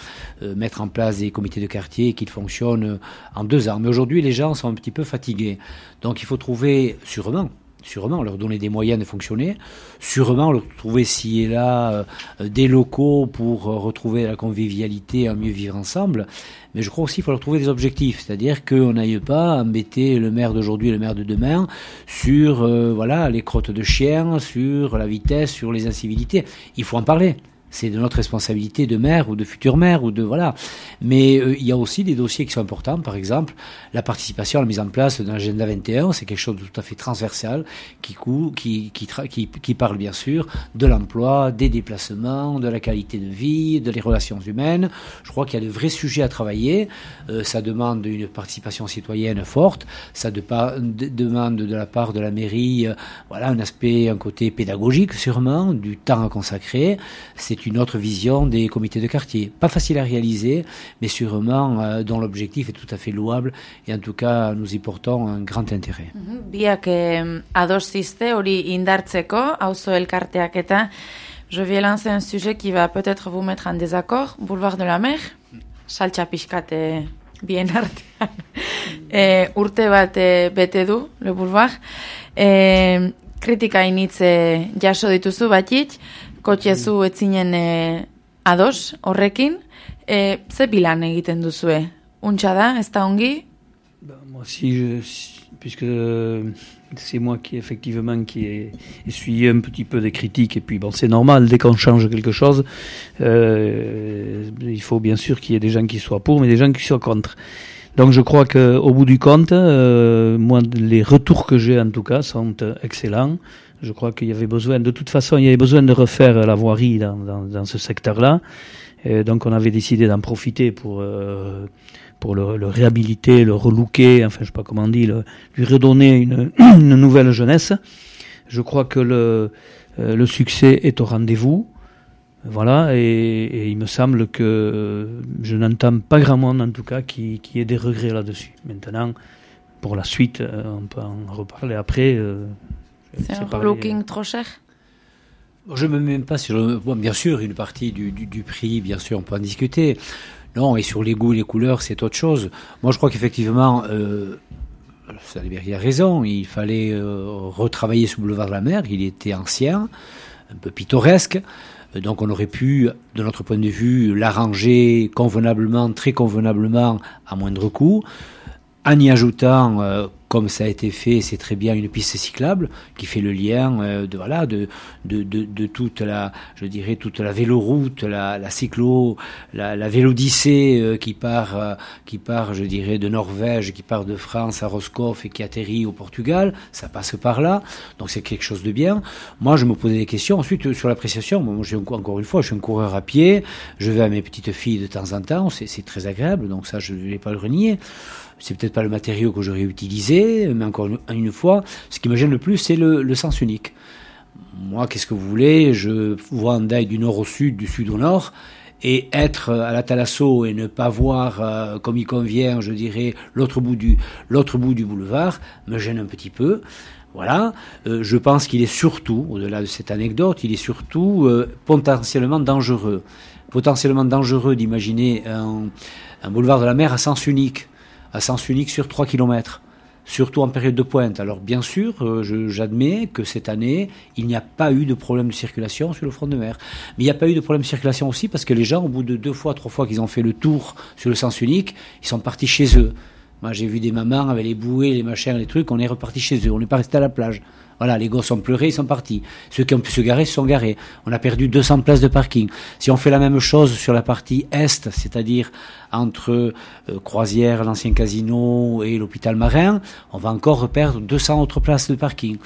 S2: euh, mettre en place des comités de quartier qui fonctionnent en deux ans. Mais aujourd'hui, les gens sont un petit peu fatigués, donc il faut trouver sûrement sûrement leur donner des moyens de fonctionner, sûrement leur trouver s'il est là euh, des locaux pour retrouver la convivialité, un mieux vivre ensemble. Mais je crois aussi qu'il faut leur trouver des objectifs, c'est-à-dire qu'on n'aille pas embêter le maire d'aujourd'hui et le maire de demain sur euh, voilà les crottes de chiens, sur la vitesse, sur les incivilités. Il faut en parler c'est de notre responsabilité de maire ou de futur maire ou de voilà. Mais euh, il y a aussi des dossiers qui sont importants. Par exemple, la participation à la mise en place d'un agenda 21, c'est quelque chose de tout à fait transversal qui, qui, qui, qui, parle bien sûr de l'emploi, des déplacements, de la qualité de vie, de les relations humaines. Je crois qu'il y a de vrais sujets à travailler. Euh, ça demande une participation citoyenne forte. Ça de demande de la part de la mairie, euh, voilà, un aspect, un côté pédagogique sûrement, du temps à consacrer. C'est une autre vision des comités de quartier. Pas facile à réaliser, mais sûrement euh, dont l'objectif est tout à fait louable et en tout cas nous y portons un grand intérêt.
S1: Mhm. Biak eh, adosiste hori indartzeko, auzo elkarteak eta je vais lancer un sujet qui va peut-être vous mettre en désaccord, boulevard de la mer, saltsa pixkate eh, bien artean. (laughs) e, urte bat e, bete du, le boulevard. E, kritika initze jaso dituzu batit, kotxezu etzinen e, ados horrekin, e, ze bilan egiten duzue? Untxa da, ez da ongi?
S3: Bah, moi, si je, puisque euh, c'est moi qui effectivement qui ai essuyé un petit peu des critiques et puis bon c'est normal dès qu'on change quelque chose euh, il faut bien sûr qu'il y ait des gens qui soient pour mais des gens qui soient contre donc je crois que au bout du compte euh, moi les retours que j'ai en tout cas sont excellents je crois qu'il y avait besoin, de toute façon, il y avait besoin de refaire la voirie dans, ce secteur-là. donc on avait décidé d'en profiter pour euh, le, réhabiliter, le relooker, enfin je sais pas comment on dit, lui redonner (clears throat) une, nouvelle jeunesse. Je crois que le, euh, succès est au rendez-vous. Voilà, et, il me semble que je n'entends pas grand monde en tout cas qui, ait des regrets là-dessus. Maintenant, pour la suite, euh, on peut en reparler après.
S1: C'est un relooking trop cher?
S2: Je ne me mets même pas sur le... Bon, bien sûr, une partie du, du, du, prix, bien sûr, on peut en discuter. Non, et sur les goûts, les couleurs, c'est autre chose. Moi, je crois qu'effectivement, euh, a raison, il fallait euh, retravailler ce boulevard de la mer, il était ancien, un peu pittoresque. Donc on aurait pu, de notre point de vue, l'arranger convenablement, très convenablement, à moindre coût, en y ajoutant euh, comme ça a été fait, c'est très bien une piste cyclable qui fait le lien euh, de voilà de, de, de, toute la je dirais toute la véloroute, la, la cyclo, la, la vélodyssée euh, qui part euh, qui part je dirais de Norvège, qui part de France à Roscoff et qui atterrit au Portugal, ça passe par là, donc c'est quelque chose de bien. Moi je me posais des questions. Ensuite sur l'appréciation. Moi, j'ai encore une fois, je suis un coureur à pied, je vais à mes petites filles de temps en temps, c'est très agréable, donc ça je ne vais pas le renier c'est peut-être pas le matériau que j'aurais utilisé, mais encore une, fois, ce qui me gêne le plus, c'est le, sens unique. Moi, qu'est-ce que vous voulez? Je vois un du nord au sud, du sud au nord, et être à la Thalasso et ne pas voir euh, comme il convient, je dirais, l'autre bout du boulevard me gêne un petit peu. Voilà, euh, je pense qu'il est surtout, au-delà de cette anecdote, il est surtout euh, potentiellement dangereux. Potentiellement dangereux d'imaginer un boulevard de la mer à sens unique à sens unique sur 3 km, surtout en période de pointe. Alors bien sûr, euh, j'admets que cette année, il n'y a pas eu de problème de circulation sur le front de mer. Mais il n'y a pas eu de problème de circulation aussi parce que les gens, au bout de deux fois, trois fois qu'ils ont fait le tour sur le sens unique, ils sont partis chez eux. Moi, j'ai vu des mamans avec les bouées, les machins, les trucs, on est reparti chez eux, on n'est pas resté à la plage. Voilà, les gosses ont pleuré, ils sont partis. Ceux qui ont pu se garer se sont garés. On a perdu 200 places de parking. Si on fait la même chose sur la partie est, c'est-à-dire entre euh, Croisière, l'ancien casino et l'hôpital marin, on va encore perdre 200 autres places de parking.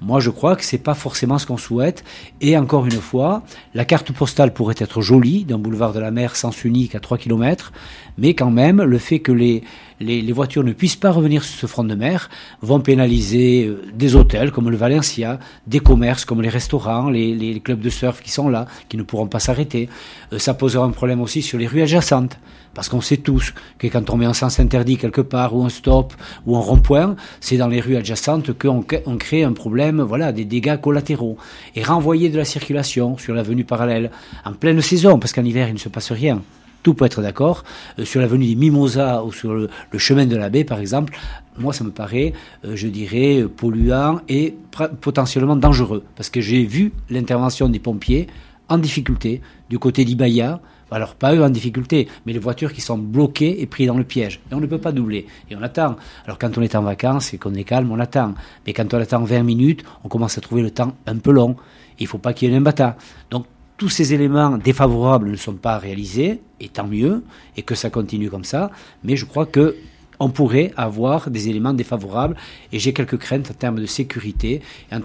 S2: Moi je crois que c'est pas forcément ce qu'on souhaite. Et encore une fois, la carte postale pourrait être jolie d'un boulevard de la mer sens unique à 3 km, mais quand même le fait que les, les, voitures ne puissent pas revenir sur ce front de mer vont pénaliser euh, des hôtels comme le Valencia, des commerces comme les restaurants, les, les clubs de surf qui sont là, qui ne pourront pas s'arrêter. Euh, ça posera un problème aussi sur les rues adjacentes. Parce qu'on sait tous que quand on met un sens interdit quelque part, ou un stop, ou un rond-point, c'est dans les rues adjacentes qu'on on crée un problème, voilà, des dégâts collatéraux. Et renvoyer de la circulation sur l'avenue parallèle en pleine saison, parce qu'en hiver il ne se passe rien. Tout peut être d'accord. Euh, sur l'avenue des Mimosas ou sur le, chemin de la baie, par exemple, moi, ça me paraît, euh, je dirais, polluant et potentiellement dangereux. Parce que j'ai vu l'intervention des pompiers en difficulté du côté d'Ibaya, alors pas eux en difficulté, mais les voitures qui sont bloquées et prises dans le piège. Et on ne peut pas doubler. Et on attend. Alors quand on est en vacances et qu'on est calme, on attend. Mais quand on attend 20 minutes, on commence à trouver le temps un peu long. Il ne faut pas qu'il y ait un bâtard. Donc tous ces éléments défavorables ne sont pas réalisés, et tant mieux, et que ça continue comme ça. Mais je crois que on pourrait avoir des éléments défavorables et j'ai quelques craintes en termes de sécurité et en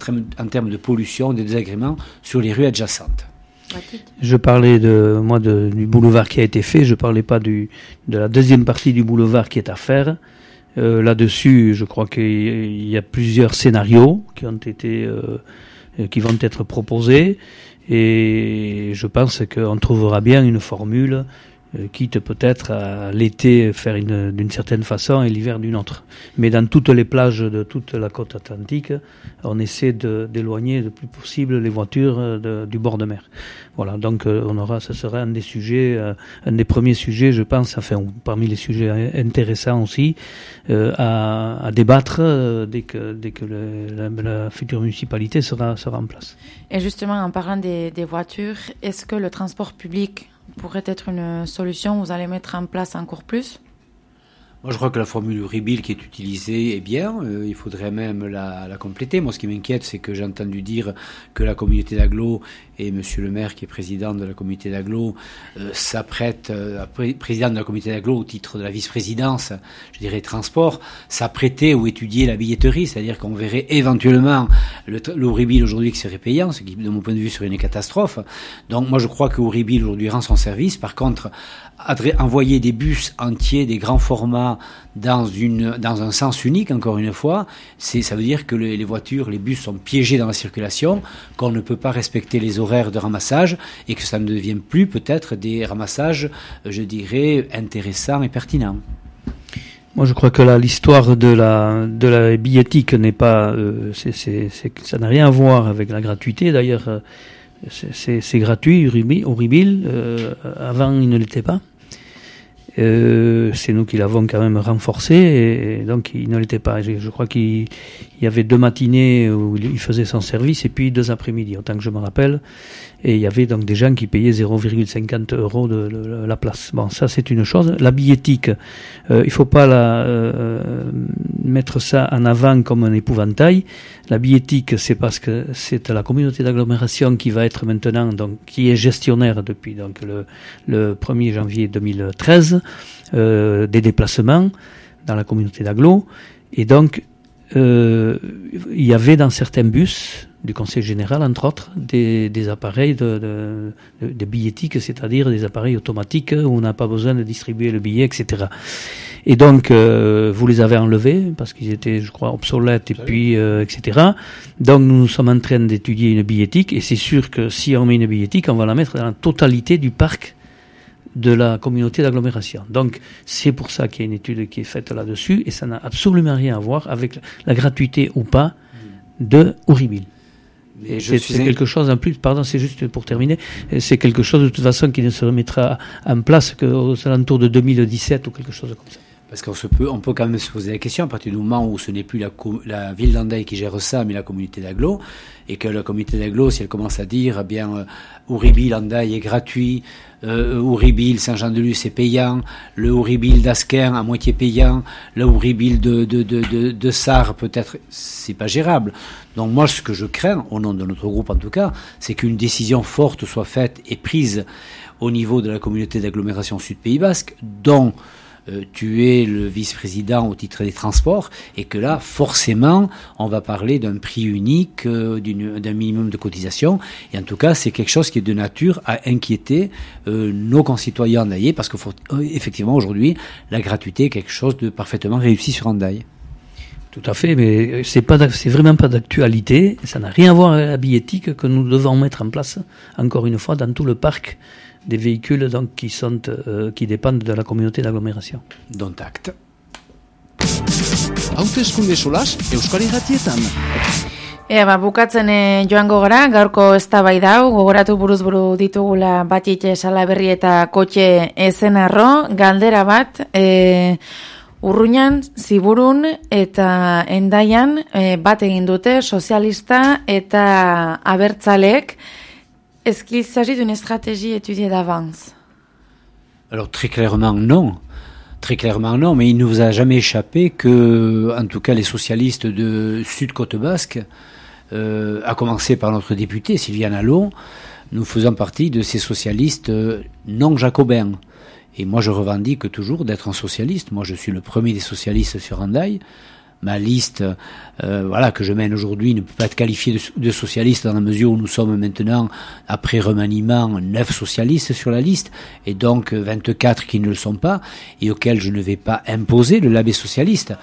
S2: termes, de pollution, des désagréments sur les rues adjacentes.
S3: Je parlais de moi du boulevard qui a été fait. Je parlais pas du, de la deuxième partie du boulevard qui est à faire. Euh, là-dessus, je crois qu'il y a plusieurs scénarios qui ont été, euh, qui vont être proposés, et je pense qu'on trouvera bien une formule euh, quitte peut-être à l'été faire d'une certaine façon et l'hiver d'une autre. Mais dans toutes les plages de toute la côte atlantique, on essaie d'éloigner le plus possible les voitures euh, du bord de mer. Voilà, donc euh, on aura, ce sera un des sujets, un des premiers sujets, je pense, enfin parmi les sujets intéressants aussi, à, à, débattre dès que, dès que le, la, future municipalité sera, sera en place.
S1: Et justement, en parlant des, des voitures, est-ce que le transport public pourrait être une solution. Vous allez mettre en place encore plus
S2: moi, je crois que la formule rebuild qui est utilisée est bien. Euh, il faudrait même la, la compléter. Moi, ce qui m'inquiète, c'est que j'ai entendu dire que la communauté d'agglo et Monsieur le maire, qui est président de la communauté d'agglo, euh, s'apprête, euh, président de la communauté d'agglo au titre de la vice-présidence, je dirais transport, s'apprêter ou étudier la billetterie, c'est-à-dire qu'on verrait éventuellement le, le aujourd'hui qui serait payant, ce qui, de mon point de vue, serait une catastrophe. Donc, moi, je crois que aujourd'hui rend son service. Par contre, envoyer des bus entiers, des grands formats dans, une, dans un sens unique, encore une fois, ça veut dire que les voitures, les bus sont piégés dans la circulation, qu'on ne peut pas respecter les horaires de ramassage et que ça ne devient plus peut-être des ramassages, je dirais, intéressants et pertinents.
S3: Moi, je crois que l'histoire de la de la billettique n'est pas, euh, ça n'a rien à voir avec la gratuité. D'ailleurs, euh, c'est gratuit, horrible. Euh, avant, il ne l'était pas. Euh, c'est nous qui l'avons quand même renforcé, et, donc il ne l'était pas. Je, crois qu'il y avait deux matinées où il faisait son service, et puis deux après-midi, autant que je me rappelle. Et il y avait donc des gens qui payaient 0,50 euros de, la place. Bon, ça c'est une chose. La billettique, euh, il faut pas la, euh, mettre ça en avant comme un épouvantail. La billettique, c'est parce que c'est la communauté d'agglomération qui va être maintenant, donc qui est gestionnaire depuis donc le, le 1er janvier 2013 euh, des déplacements dans la communauté d'agglo. Et donc euh, il y avait dans certains bus du Conseil général, entre autres, des, appareils de, de, de, billettique, c'est-à-dire des appareils automatiques où on n'a pas besoin de distribuer le billet, etc. Et donc, euh, vous les avez enlevés parce qu'ils étaient, je crois, obsolètes et puis, euh, etc. Donc, nous sommes en train d'étudier une billettique et c'est sûr que si on met une billettique, on va la mettre dans la totalité du parc de la communauté d'agglomération. Donc, c'est pour ça qu'il y a une étude qui est faite là-dessus et ça n'a absolument rien à voir avec la gratuité ou pas de Ouribil. C'est quelque chose en plus, pardon, c'est juste pour terminer, c'est quelque chose de toute façon qui ne se remettra en place qu'aux alentours de 2017 ou quelque chose comme ça.
S2: Parce qu'on peut, quand même se poser la question à partir du moment où ce n'est plus la, ville d'Andaï qui gère ça, mais la communauté d'Aglo, et que la communauté d'Aglo, si elle commence à dire, eh bien, euh, Ouribil est gratuit, euh, Ouribil Saint-Jean-de-Luz est payant, le Ouribil d'Asquin à moitié payant, le Ouribil de, de, de Sarre peut-être, c'est pas gérable. Donc moi, ce que je crains, au nom de notre groupe en tout cas, c'est qu'une décision forte soit faite et prise au niveau de la communauté d'agglomération Sud-Pays Basque, dont euh, tu es le vice-président au titre des transports et que là, forcément, on va parler d'un prix unique, euh, d'un minimum de cotisation. Et en tout cas, c'est quelque chose qui est de nature à inquiéter euh, nos concitoyens Andaillés parce que effectivement, aujourd'hui, la gratuité est quelque chose de parfaitement réussi sur Andaille.
S3: Tout à fait, mais c'est pas, c'est vraiment pas d'actualité. Ça n'a rien à voir avec la billettique que nous devons mettre en place, encore une fois, dans tout le parc des véhicules donc, qui, sont, euh, qui dépendent de la communauté d'agglomération.
S2: Dont acte.
S4: Hautezkunde solas, Euskari ratietan.
S1: Ea, ba, bukatzen e, joango gara, gaurko ez da bai dau, gogoratu buruz buru ditugula batitxe salaberri eta kotxe ezen arro, galdera bat, e, urruñan, ziburun eta endaian e, bat egin dute sozialista eta abertzalek, Est-ce qu'il s'agit d'une stratégie étudiée d'avance?
S2: Alors très clairement non. Très clairement non, mais il ne vous a jamais échappé que, en tout cas, les socialistes de Sud-Côte Basque, euh, à commencer par notre député Sylviane Allon, nous faisons partie de ces socialistes euh, non jacobins. Et moi, je revendique toujours d'être un socialiste. Moi, je suis le premier des socialistes sur Andaille ma liste euh, voilà, que je mène aujourd'hui ne peut pas être qualifiée de, socialiste dans la mesure où nous sommes maintenant, après remaniement, neuf socialistes sur la liste, et donc 24 qui ne le sont pas, et auxquels je ne vais pas imposer le label socialiste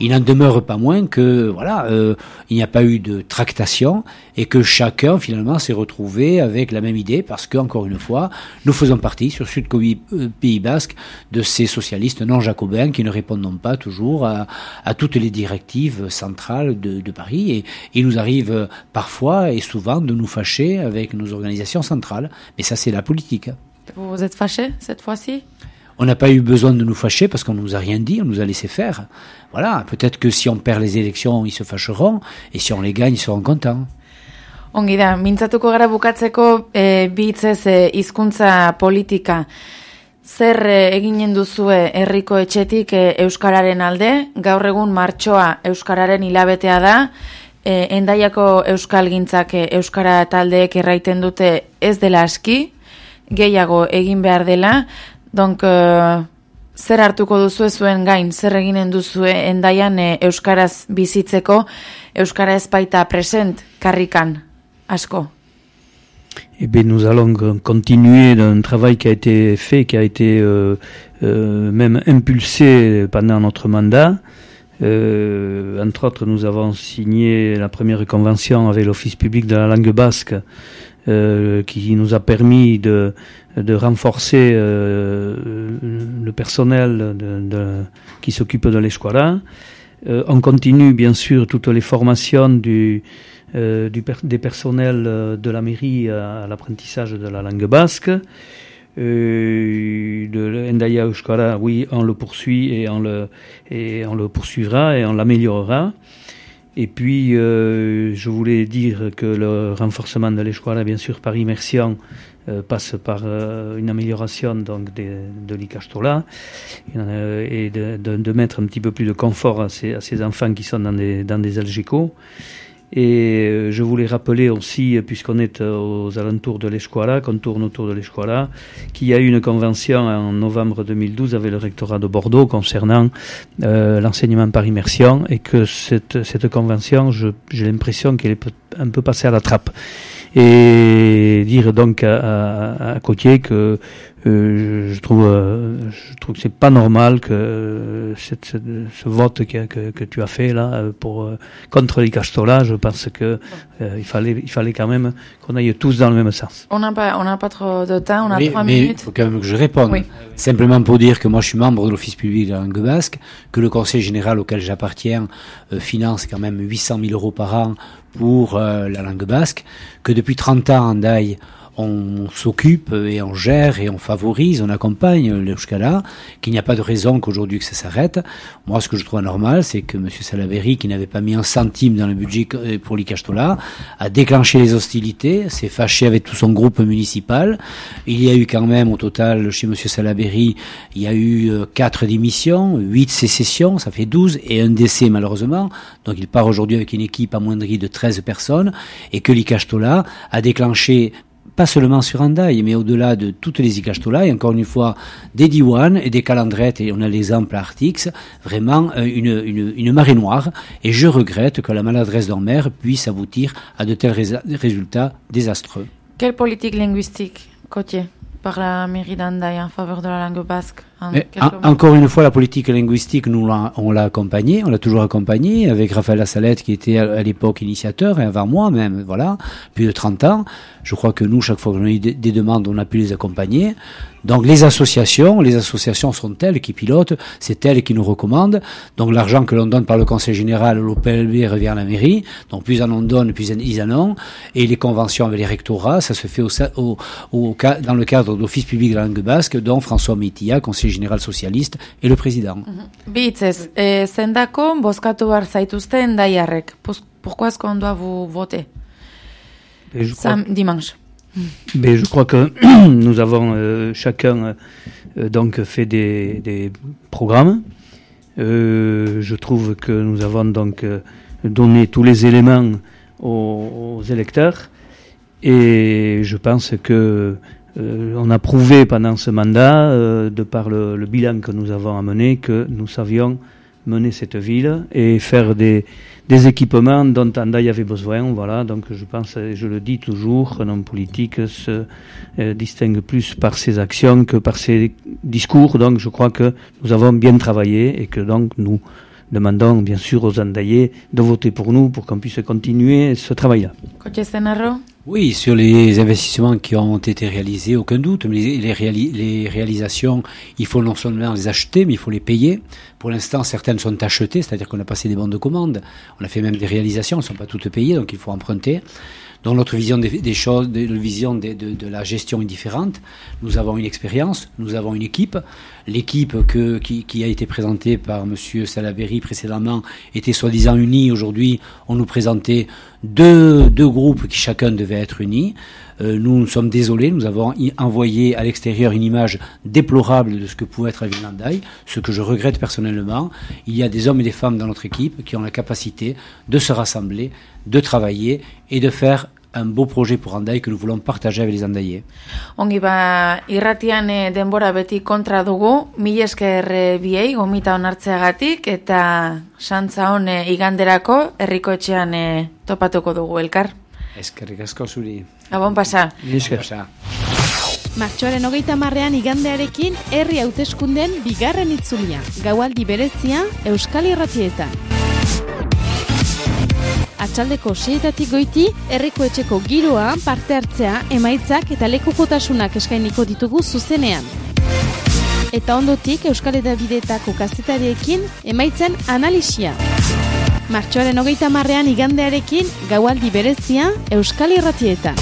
S2: il n'en demeure pas moins que voilà, euh, il n'y a pas eu de tractation et que chacun finalement s'est retrouvé avec la même idée parce que encore une fois, nous faisons partie sur Sud euh, Pays Basque de ces socialistes non jacobins qui ne répondent pas toujours à, toutes les directives centrales de, Paris et il nous arrive parfois et souvent de nous fâcher avec nos organisations centrales. Mais ça, c'est la politique.
S1: Vous êtes fâché cette fois-ci?
S2: On n'a pas eu besoin de nous fâcher parce qu'on nous a rien dit, on nous a laissé faire. Voilà, peut-être que si on perd les élections, ils se fâcheront, et si on les gagne, ils seront contents.
S1: Ongi da, mintzatuko gara bukatzeko e, bitzez e, hizkuntza politika. Zer e, eginen duzue herriko etxetik e, Euskararen alde? Gaur egun martxoa Euskararen hilabetea da. E, endaiako Euskalgintzak e, Euskara taldeek erraiten dute ez dela aski, gehiago egin behar dela. Donc, uh, zer hartuko duzu zuen gain, zer eginen duzu endaian e, euskaraz bizitzeko, euskara ez present karrikan asko.
S3: Eh bien, nous allons continuer d'un travail qui a été fait, qui a été euh, euh, même impulsé pendant notre mandat. Euh, entre autres, nous avons signé la première convention avec l'Office public de la langue basque, euh, qui nous a permis de, renforcer euh, le personnel qui s'occupe de l'escuara. Euh, on continue bien sûr toutes les formations des personnels de la mairie à, l'apprentissage de la langue basque. Euh, de oui, on le poursuit et on le poursuivra et on l'améliorera. Et puis, euh, je voulais dire que le renforcement de l'escuara, bien sûr, par immersion, euh, passe par euh, une amélioration donc de, de l'Icastola et de, de, de, mettre un petit peu plus de confort à ces, à ces enfants qui sont dans des, dans des algécos. Et je voulais rappeler aussi, puisqu'on est aux alentours de l'Escuala, qu'on tourne autour de l'Escuala, qu'il y a eu une convention en novembre 2012 avec le rectorat de Bordeaux concernant euh, l'enseignement par immersion et que cette, cette convention, j'ai l'impression qu'elle est un peu passée à la trappe. Et dire donc à, à, à que euh, je trouve euh, je trouve que c'est pas normal que cette, cette, ce vote que, que, que, tu as fait là pour contre les Castola je pense que euh, il fallait il fallait quand même qu'on aille tous dans le même sens.
S1: On n'a pas on n'a pas trop de temps, on a
S2: oui,
S1: trois
S2: mais
S1: minutes.
S2: Il faut quand même que je réponde. Oui. Simplement pour dire que moi je suis membre de l'Office public de la langue basque, que le Conseil général auquel j'appartiens euh, finance quand même 800 000 euros par an pour euh, la langue basque, que depuis 30 ans en Daï, on s'occupe et on gère et on favorise, on accompagne l'Euskara, qu'il n'y a pas de raison qu'aujourd'hui que ça s'arrête. Moi, ce que je trouve normal, c'est que M. Salaberry, qui n'avait pas mis un centime dans le budget pour l'Icastola, a déclenché les hostilités, s'est fâché avec tout son groupe municipal. Il y a eu quand même, au total, chez M. Salaberry, il y a eu euh, quatre démissions, huit sécessions, ça fait 12, et un décès malheureusement. Donc il part aujourd'hui avec une équipe amoindrie de 13 personnes, et que l'Icastola a déclenché pas seulement sur Andaï, mais au-delà de toutes les et encore une fois, des Diwan et des Calandrettes, et on a l'exemple Artix, vraiment euh, une, une, marée noire, et je regrette que la maladresse d'un maire puisse aboutir à de tels résultats désastreux.
S1: Quelle politique linguistique, Cotier par la mairie d'Andaï en faveur de la langue basque?
S2: Encore une fois, la politique linguistique, nous on l'a accompagné, on l'a toujours accompagné avec Raphaël Assalette qui était à, l'époque initiateur et avant moi même, voilà, plus de 30 ans. Je crois que nous, chaque fois qu'on a eu des, des, demandes, on a pu les accompagner. Donc les associations, les associations sont elles qui pilotent, c'est elles qui nous recommandent. Donc l'argent que l'on donne par le Conseil général, l'OPLB revient à la mairie. Donc plus on en donne, plus ils en ont. Et les conventions avec les rectorats, ça se fait au, au, au dans le cadre d'Office public de la langue basque, dont François Métilla, conseiller général socialiste et le président.
S1: Bitzez, eh, zendako bozkatu bar zaituzten daiarrek. Pourquoi est-ce qu'on doit vous voter? Sam, dimanche.
S3: Je crois que (clears throat) nous avons euh, chacun euh, donc fait des, des programmes. Euh, je trouve que nous avons donc euh, donné tous les éléments aux, électeurs et je pense que euh, on a prouvé pendant ce mandat, euh, de par le, bilan que nous avons amené, que nous savions mener cette ville et faire des, équipements dont Andaï avait besoin. Voilà, donc je pense, je le dis toujours, un homme politique se euh, distingue plus par ses actions que par ses discours. Donc je crois que nous avons bien travaillé et que donc nous demandons bien sûr aux Andaillais de voter pour nous pour qu'on puisse continuer ce travail-là.
S2: Oui, sur les investissements qui ont été réalisés, aucun doute. Mais les, réalisations, il faut non seulement les acheter, mais il faut les payer. Pour l'instant, certaines sont achetées, c'est-à-dire qu'on a passé des bandes de commande. On a fait même des réalisations, elles ne sont pas toutes payées, donc il faut emprunter. Dans notre vision des, choses, de, vision de, la gestion est différente. Nous avons une expérience, nous avons une équipe. L'équipe qui, qui, a été présentée par Monsieur Salaberry précédemment était soi-disant unie. Aujourd'hui, on nous présentait deux, deux groupes qui chacun devait être unis. Euh, nous nous sommes désolés, nous avons envoyé à l'extérieur une image déplorable de ce que pouvait être Avilandaï, ce que je regrette personnellement. Il y a des hommes et des femmes dans notre équipe qui ont la capacité de se rassembler, de travailler et de faire un beau projet pour Andai que nous voulons partager avec les Andaiais.
S1: Ongi ba, irratian e, denbora beti kontra dugu, mil esker e, biei gomita onartzeagatik eta santza hone iganderako herriko etxean e, topatuko dugu elkar.
S2: Eskerrik asko zuri.
S1: Gabon pasa.
S2: Esker. pasa.
S5: Martxoaren hogeita marrean igandearekin herri hauteskunden bigarren itzulia. Gaualdi berezia Euskal Irratietan. Atxaldeko seietatik goiti, herriko etxeko giroa, parte hartzea, emaitzak eta lekukotasunak eskainiko ditugu zuzenean. Eta ondotik Euskal Edabidetako kazetariekin emaitzen analisia. Martxoaren hogeita marrean igandearekin gaualdi berezia Euskal Irratietan.